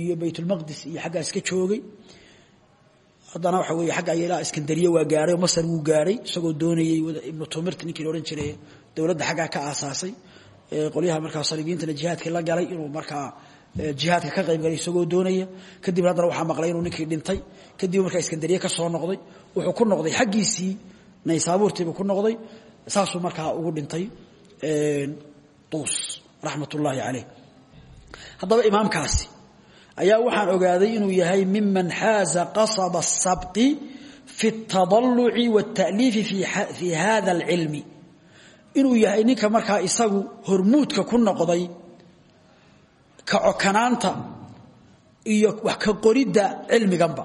iyo baytulmaqdis iyo xaggaas ka joogay haddana waxa weeye xagga ilaa iskandariya waa gaadhay oo masar wuu gaadhay isagoo doonayey ibnu tumirta ninkii la odhan jiray dowladda xaggaa ka aasaasay. Qolyaha markaa saliibiyiintana jihaadkii la galay inuu markaa jihaadka ka qayb galay isagoo doonaya. Kadibna haddana waxaa maqlay inuu ninkii dhintay. Kadib markaa iskandariye ka soo noqday wuxuu ku noqday xaggiisii naysaabuurtiibuu ku noqday saasuu markaa ugu dhintay duus raxmat ullaahi caleyh haddaba imaamkaasi ayaa waxaan ogaaday inuu yahay miman xaaza qasaba الsabqi fi الtadaluci wالta'liifi fi hada اlcilmi inuu yahay ninka markaa isagu hormuudka ku noqday ka cokanaanta iyo wax ka qoridda cilmiganba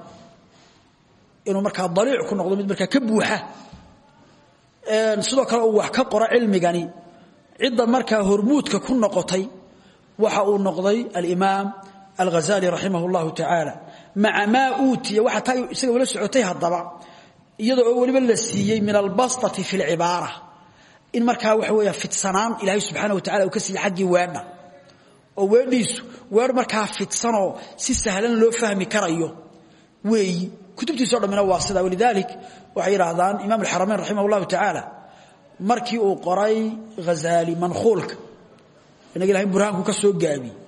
inuu markaa daliic ku noqdo mid markaa ka buuxa sidoo kale uu wax ka qoro cilmigani cidda markaa hormuudka ku noqotay waxa uu noqday alimaam alghazali raximah llahu tacaala maca maa uutiya waxa taa isaga ula socotay haddaba iyada oo weliba la siiyey min albastati fi lcibaara in markaa waxa weya fidsanaan ilaahay subxaana wa tacala uu ka siiyey xaggii weedha oo weedhiisu weer markaa fidsanoo si sahlan loo fahmi karayo. Weeyi kutubtiiso dhammina waa sida walidaalik waxay yidhaahdaan imaam alxaramayn raximah llahu tacaala markii uu qoray ghazaali mankhuulka innaga ilahay in burhaanku ka soo gaabiyey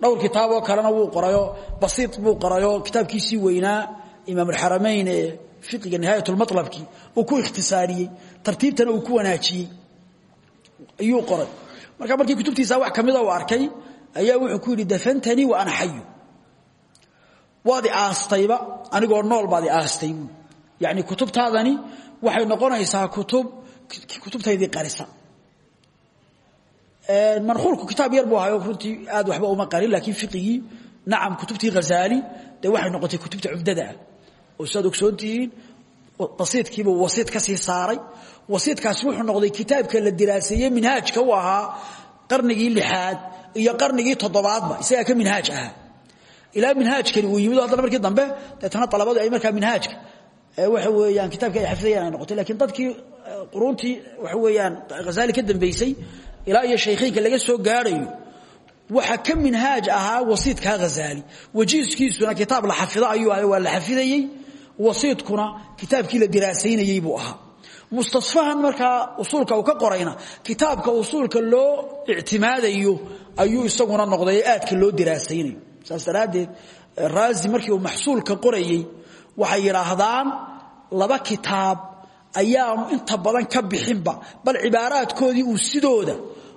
dhowr kitaaboo kalena wuu qorayoo basiid buu qorayoo kitaabkiisii weynaa imaam alxaramayn ee fiqiga nihaayat lmalabkii uu ku ikhtisaariyey tartiibtana uu ku wanaajiyey ayuu qoray. Marka markii kutubtiisa wax kamida uu arkay ayaa wuxuu ku yidhi dafantanii wa ana xayu waad aastayba anigoo nool baad aastay buu. Yacni kutubtaadani waxay noqonaysaa kutub kutubtaydii qarisa mankuulku kitaab yar buu ahayo runtii aad waxba uma qarin laakiin fiqigii nacam kutubtii hazaali dee waxay noqotay kutubta cubdada ah oo siaad ogsoontihiin wasiidkiibuu wasiid ka sii saaray. Wasiidkaasi wuxuu noqday kitaabka la diraaseeyey minhaajka u ahaa qarnigii lixaad iyo qarnigii toddobaadba isagaa ka minhaaj ahaa. Ilaa minhaajkani uu yimid haddana markii dambe deetana alabadu ay markaa minhaajka. Waxa weeyaan kitaabkii ay xafidayaan ay noqotay lakiin dadkii quruuntii waxa weeyaan hazaali ka dambaysay ilaa iyo shaykhiinka laga soo gaadhayo waxa ka minhaaj ahaa wasiidkaa hazaali wajiiskiisuna kitaab la xafido ayuu ahay waa la xafidayey. Wasiidkuna kitaabkii la diraasaynayey buu ahaa. Mustasfahan markaa usuulka uu ka qorayna kitaabka usuulka loo ictimaadayo ayuu isaguna noqday aadka loo diraasaynayo saas daraaddeed markii uu maxsuulka qorayey waxay yidhaahdaan laba kitaab ayaanu inta badan ka bixinba bal cibaaraadkoodii uu sidooda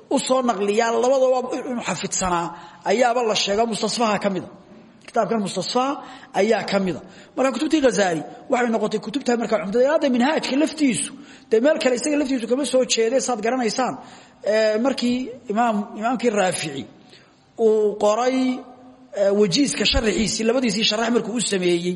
u soo naqliyaa labadaba inuu xafidsanaa ayaaba la sheega mustasfaha ka mida kitaabkan mustasfaha ayaa ka mida marka kutubtii hazaali waxay noqotay kutubta markaa cumdada ilaada minhaajka laftiisu dee meel kale isaga laftiisu kama soo jeeday saad garanaysaan. Markii imaam imaamkii raafici uu qoray wajiiska sharaxiisii labadiisii sharax markuu u sameeyey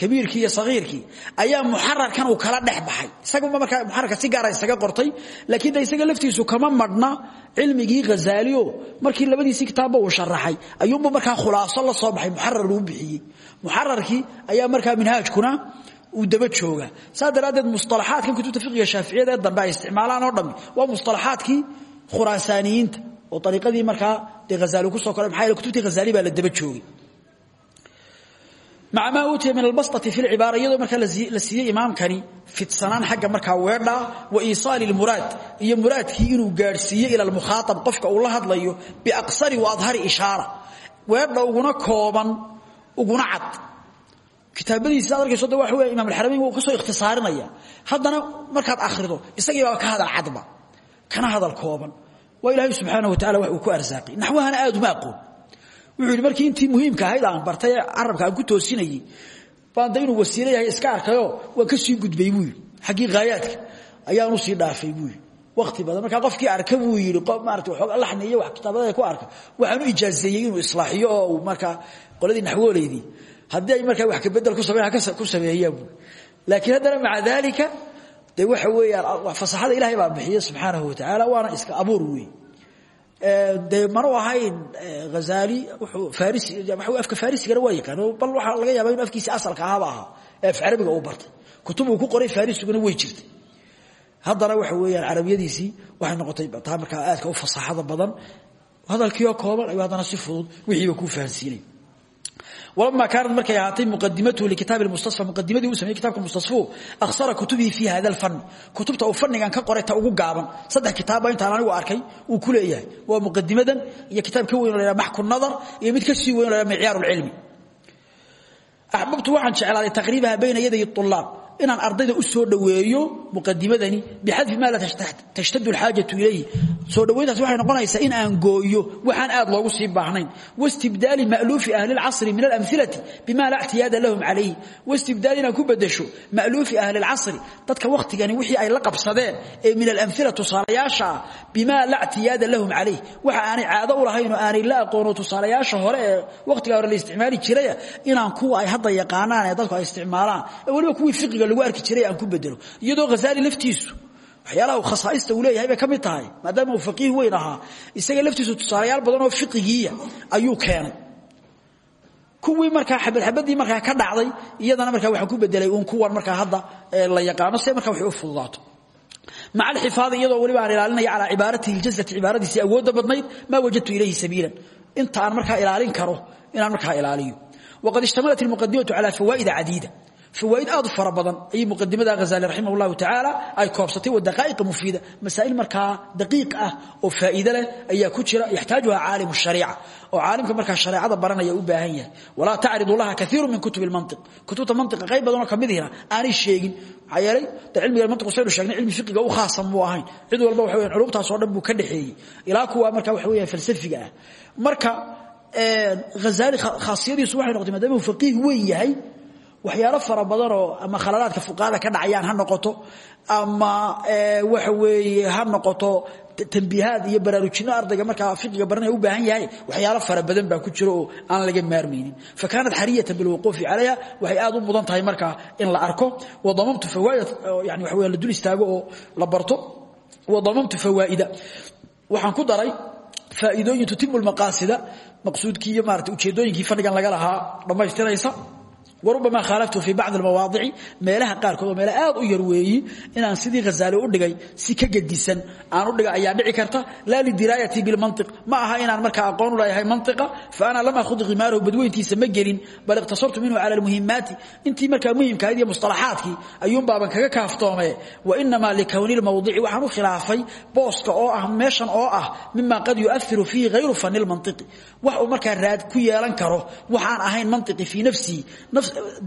kabiirkii iyo sagiirkii ayaa muxararkan uu kala dhex baxay. Isagaba markaa muxararka si gaara isaga qortay laakiin isaga laftiisu kama madhna cilmigii khazaalio markii labadiisii kitaabba uu sharaxay ayuunbu markaa khulaaso la soo baxay muxarar uu bixiyey. Muxararkii ayaa markaa minhaajkuna uu daba jooga. Saas daraaddeed musalaxaadkan kutubta fiqiga shaaficiyada ee isticmaalaan oo dhami waa musalaxaadkii khuraasaaniyiinta oo ariiqadii markaa dee hazaali ku soo koray maxaa kutubtii hazaali baa la daba joogay maca maa uutiya min albasطati fi lcibaara iyadoo markaa la siiyey imaamkani fidsanaan xagga markaa weedhaa wa iisaali lmuraad iyo muraadkii inuu gaadhsiiyo ila lmukhaaab qofka uu la hadlayo biaqsari wa adhari ishaara. Weedha uguna kooban uguna cad. Kitaabadiisa ad arkayso de waxa wey imam alxaramayn wuu ka soo ikhtisaarinaya. Haddana markaad akhrido isagii baaba ka hadal cadba kana hadal kooban. Waa ilaahay subxaana wa tacala wax uu ku arsaaqay naxwahana aad uma aqoon wuxuu yidhi markii intii muhiimka ahayd aan bartay ee carabka aan ku toosinayey baan da inuu wasiilo yahay iska arkayoo waan ka sii gudbay buu yidhi. Xaggii haayaadka ayaan u sii dhaafay buu yidhi. Wakti badan markaa qofkii arka buu yidhi. Maarata waxooga laxniiyo wax kitaabada ku arka waxaan u ijaazeeyey inuu islaaxiyo oo uu markaa qoladii naxwooleydii. Haddii ay markaa wax kabedel ku sameyn ku sameeyaan buu laakiin haddana maca daalika de waxa weeyaan fasaxada ilahay baa bixiya subxaanahu watacaala waana iska abuur wey de manu ahayn hazaali wuxuu farisi afka farisigana waa yaqaan bal waxaa laga yaaba inu afkiisi asalka ahaba ahaa ee af carabiga uu bartay. Kutub uu ku qoray farisiguna way jirtay. Haddana waxa weeyaan carabiyadiisii waxay noqotay taa markaa aadka u fasaxada badan. Hadalkiioo kooban ayuu haddana si fudud wixiiba kuu fahansiinay ma kaanat markay ahaatay muqadimathu likitaab mustafa muqadimadii u sameyey kitabka mustafu akhsara kutubihi fii hada alfanni kutubta uu fannigan ka qoray ta ugu gaaban saddex kitaabba intaan anigu arkay uu ku leeyahay waa muqadimadan iyo kitaab ka weyn lahaa maxku nadar iyo mid ka sii weyn lahaa micyaar lcilmi axbabtu waxaan jeclaaday taqriibaha bayna yaday ulaab inaan ardayda u soo dhaweeyo muqadimadani bixadfi maa laa tashtadu alxaajatu ilayhi. Soo dhawayntaas waxay noqonaysaa in aan gooyo waxaan aad loogu sii baahnayn. Wastibdaali ma'luufi ahli lcasri min alamhilati bima laa ictiyaada lahum calayhi. Wastibdaali inaan ku ahli lcasri dadka wakhtigani wixii ay la qabsadeen ee min alamhila tusaalayaasha ah bimaa laa ictiyaada lahum calayh waxa aanay caado u lahayn aanay la aqoono tusaalayaasha hore ee hore la isticmaali jiraya inaan kuwa ay hadda yaqaanaan dadku ay isticmaalaan ee weliba fiqiga lagu arki jiray aan ku bedelo. Iyadoo hazaali laftiisu waxyaalaha khasaaista uu leeyahay bay ka mid tahay maadaama uu faqiih weyn ahaa. Isaga laftiisu tusaalayaal badan oo fiqigiiya ayuu keenay. Kuwii markaa xabadxabadii markaa ka dhacday iyadana markaa waxaan ku bedelay uun kuwan markaa hadda la yaqaano se markaa waxay u fududaato. Maca alxifaadi iyadoo weliba aan ilaalinaya calaa cibaaratihi ljazati cibaaradiisii awoodda badnayd maa wajadtu ilayhi sabiilan. Inta aan markaa ilaalin karo inaan markaa ilaaliyo. Waqad ishtamalat ilmuqadimatu calaa fawaa'ida cadiida fawaaid aad u fara badan. Ayay muqadimada hazali raximah اllahu tacaala ay koobsatay wa daqaa'iqa mufiida. Masaa'il markaa daqiiq ah oo faa'iide leh ayaa ku jira yaxtaajuha caalimu shariica. Oo caalimka markaa shareecada baranaya u baahan yahay. Walaa tacridu laha kaiiru min kutub اlmantiq kutubta mantiqa qayb badanoo kamidihina aanay sheegin. Maxaa yeelay de cilmiga mantiqu saynu sheegnay cilmi fiqiga u khaasan muu ahayn. Cid walba waxa weyan culubtaas oo dhan buu ka dhexeeyey. Ilaa kuwa marka waxa weeyaan falsafiga ah. Marka hazali khaasiyadiisu waxay noqotay maadaama uu faqiih weyn yahay waxyaalo fara badanoo ama khaladaadka fuqahada ka dhacayaan ha noqoto ama waxa weeye ha noqoto tambiihaad iyo baraarujino ardayga markaa fiqiga baranaya u baahan yahay waxyaalo fara badan baa ku jiro oo aan laga maarmaynin. Fa kaanat xariyatan bilwuquufi calayha waxay aad u mudan tahay markaa in la arko wadamamtu fawaaid yani waxa weya la dul istaago oo la barto wadamamtu fawaa'ida. Waxaan ku daray faa'iidooyin tutimu lmaqaasida maqsuudkii iyo maarata ujeedooyinkii fadhigan laga lahaa dhammaystiraysa warubama khaalaftu fii bacdi almawaadici. Meelaha qaarkood oo meele aad u yar weeyi inaan sidii hazaali u dhigay si ka gedisan. Aan u dhigay ayaa dhici karta laa lidiraayati bilmantiq ma aha inaan markaa aqoon u leeyahay mantiqa fa ana lam akhud khimaarahu badweyntiisa ma gelin. Bal iqtasartu minhu cala almuhimaati intii markaa muhimkahayd iyo mustalaxaadkii ayuun baaban kaga kaaftoome wa inamaa likowni lmawdici waxaan u khilaafay booska oo ah meeshan oo ah mima qad yuahiru fiihi hayru fani lmantiqi wax uu markaa raad ku yeelan karo waxaan ahayn mantiqi fii nafsihi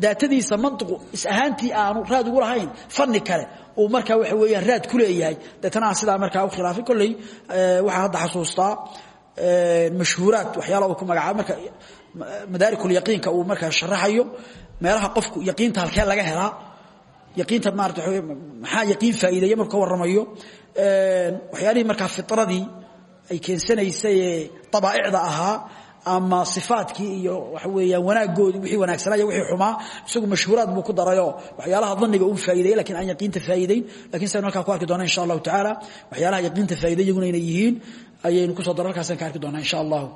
daatadiisa mantiqu is ahaantii aanu raad ugu lahayn fani kale. Uu markaa waxa weeyaan raad ku leeyahay. Deetana aan sidaa markaa u khilaafay kolley waxaa hadda xasuustaa mashhuuraad waxyaala uu ku magacaaba marka madaarikulyaqiinka uu markaa sharaxayo meelaha qofku yaqiinta halkee laga helaa. Yaqiinta maarata maxaa yaqiin faa'iideeya markuu ka warramayo? Waxyaalihii markaa fitradii ay keensanaysay abaa'icda ahaa ama sifaadkii iyo waxa weeyaan wanaagoodi wixii wanaagsanaya wixii xumaa isagu mashhuuraad buu ku darayoo waxyaalaha dhanniga uu faa'iideeyey lakin aan yaqiinta faa'iideyn lakin saynu halkaa ku arki doonaa insha allahu tacaala waxyaalaha yaqiinta faa'iidey iyaguna inay yihiin ayaynu kusoo daro halkaasaan ka arki doonaa insha allahu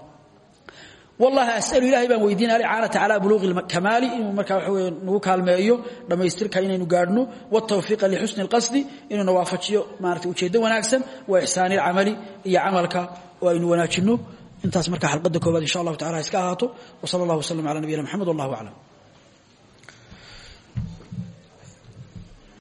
wallahi asalu ilahay baan weydiinaya alicaanata calaa buluuqi kamaali inuu markaa waxa weye nagu kaalmeeyo dhammaystirka inaynu gaadhno wاtawfiiqa lixusni اlqasdi inuuna waafajiyo maarata ujeeddo wanaagsan wa ixsaani اlcamali iyo camalka oo aynu wanaajinno intaas markaa xalqadda koobaad insha allahu tacala iska ahaato wsala اllah waslm ala nabiyina mxamed wallah aclam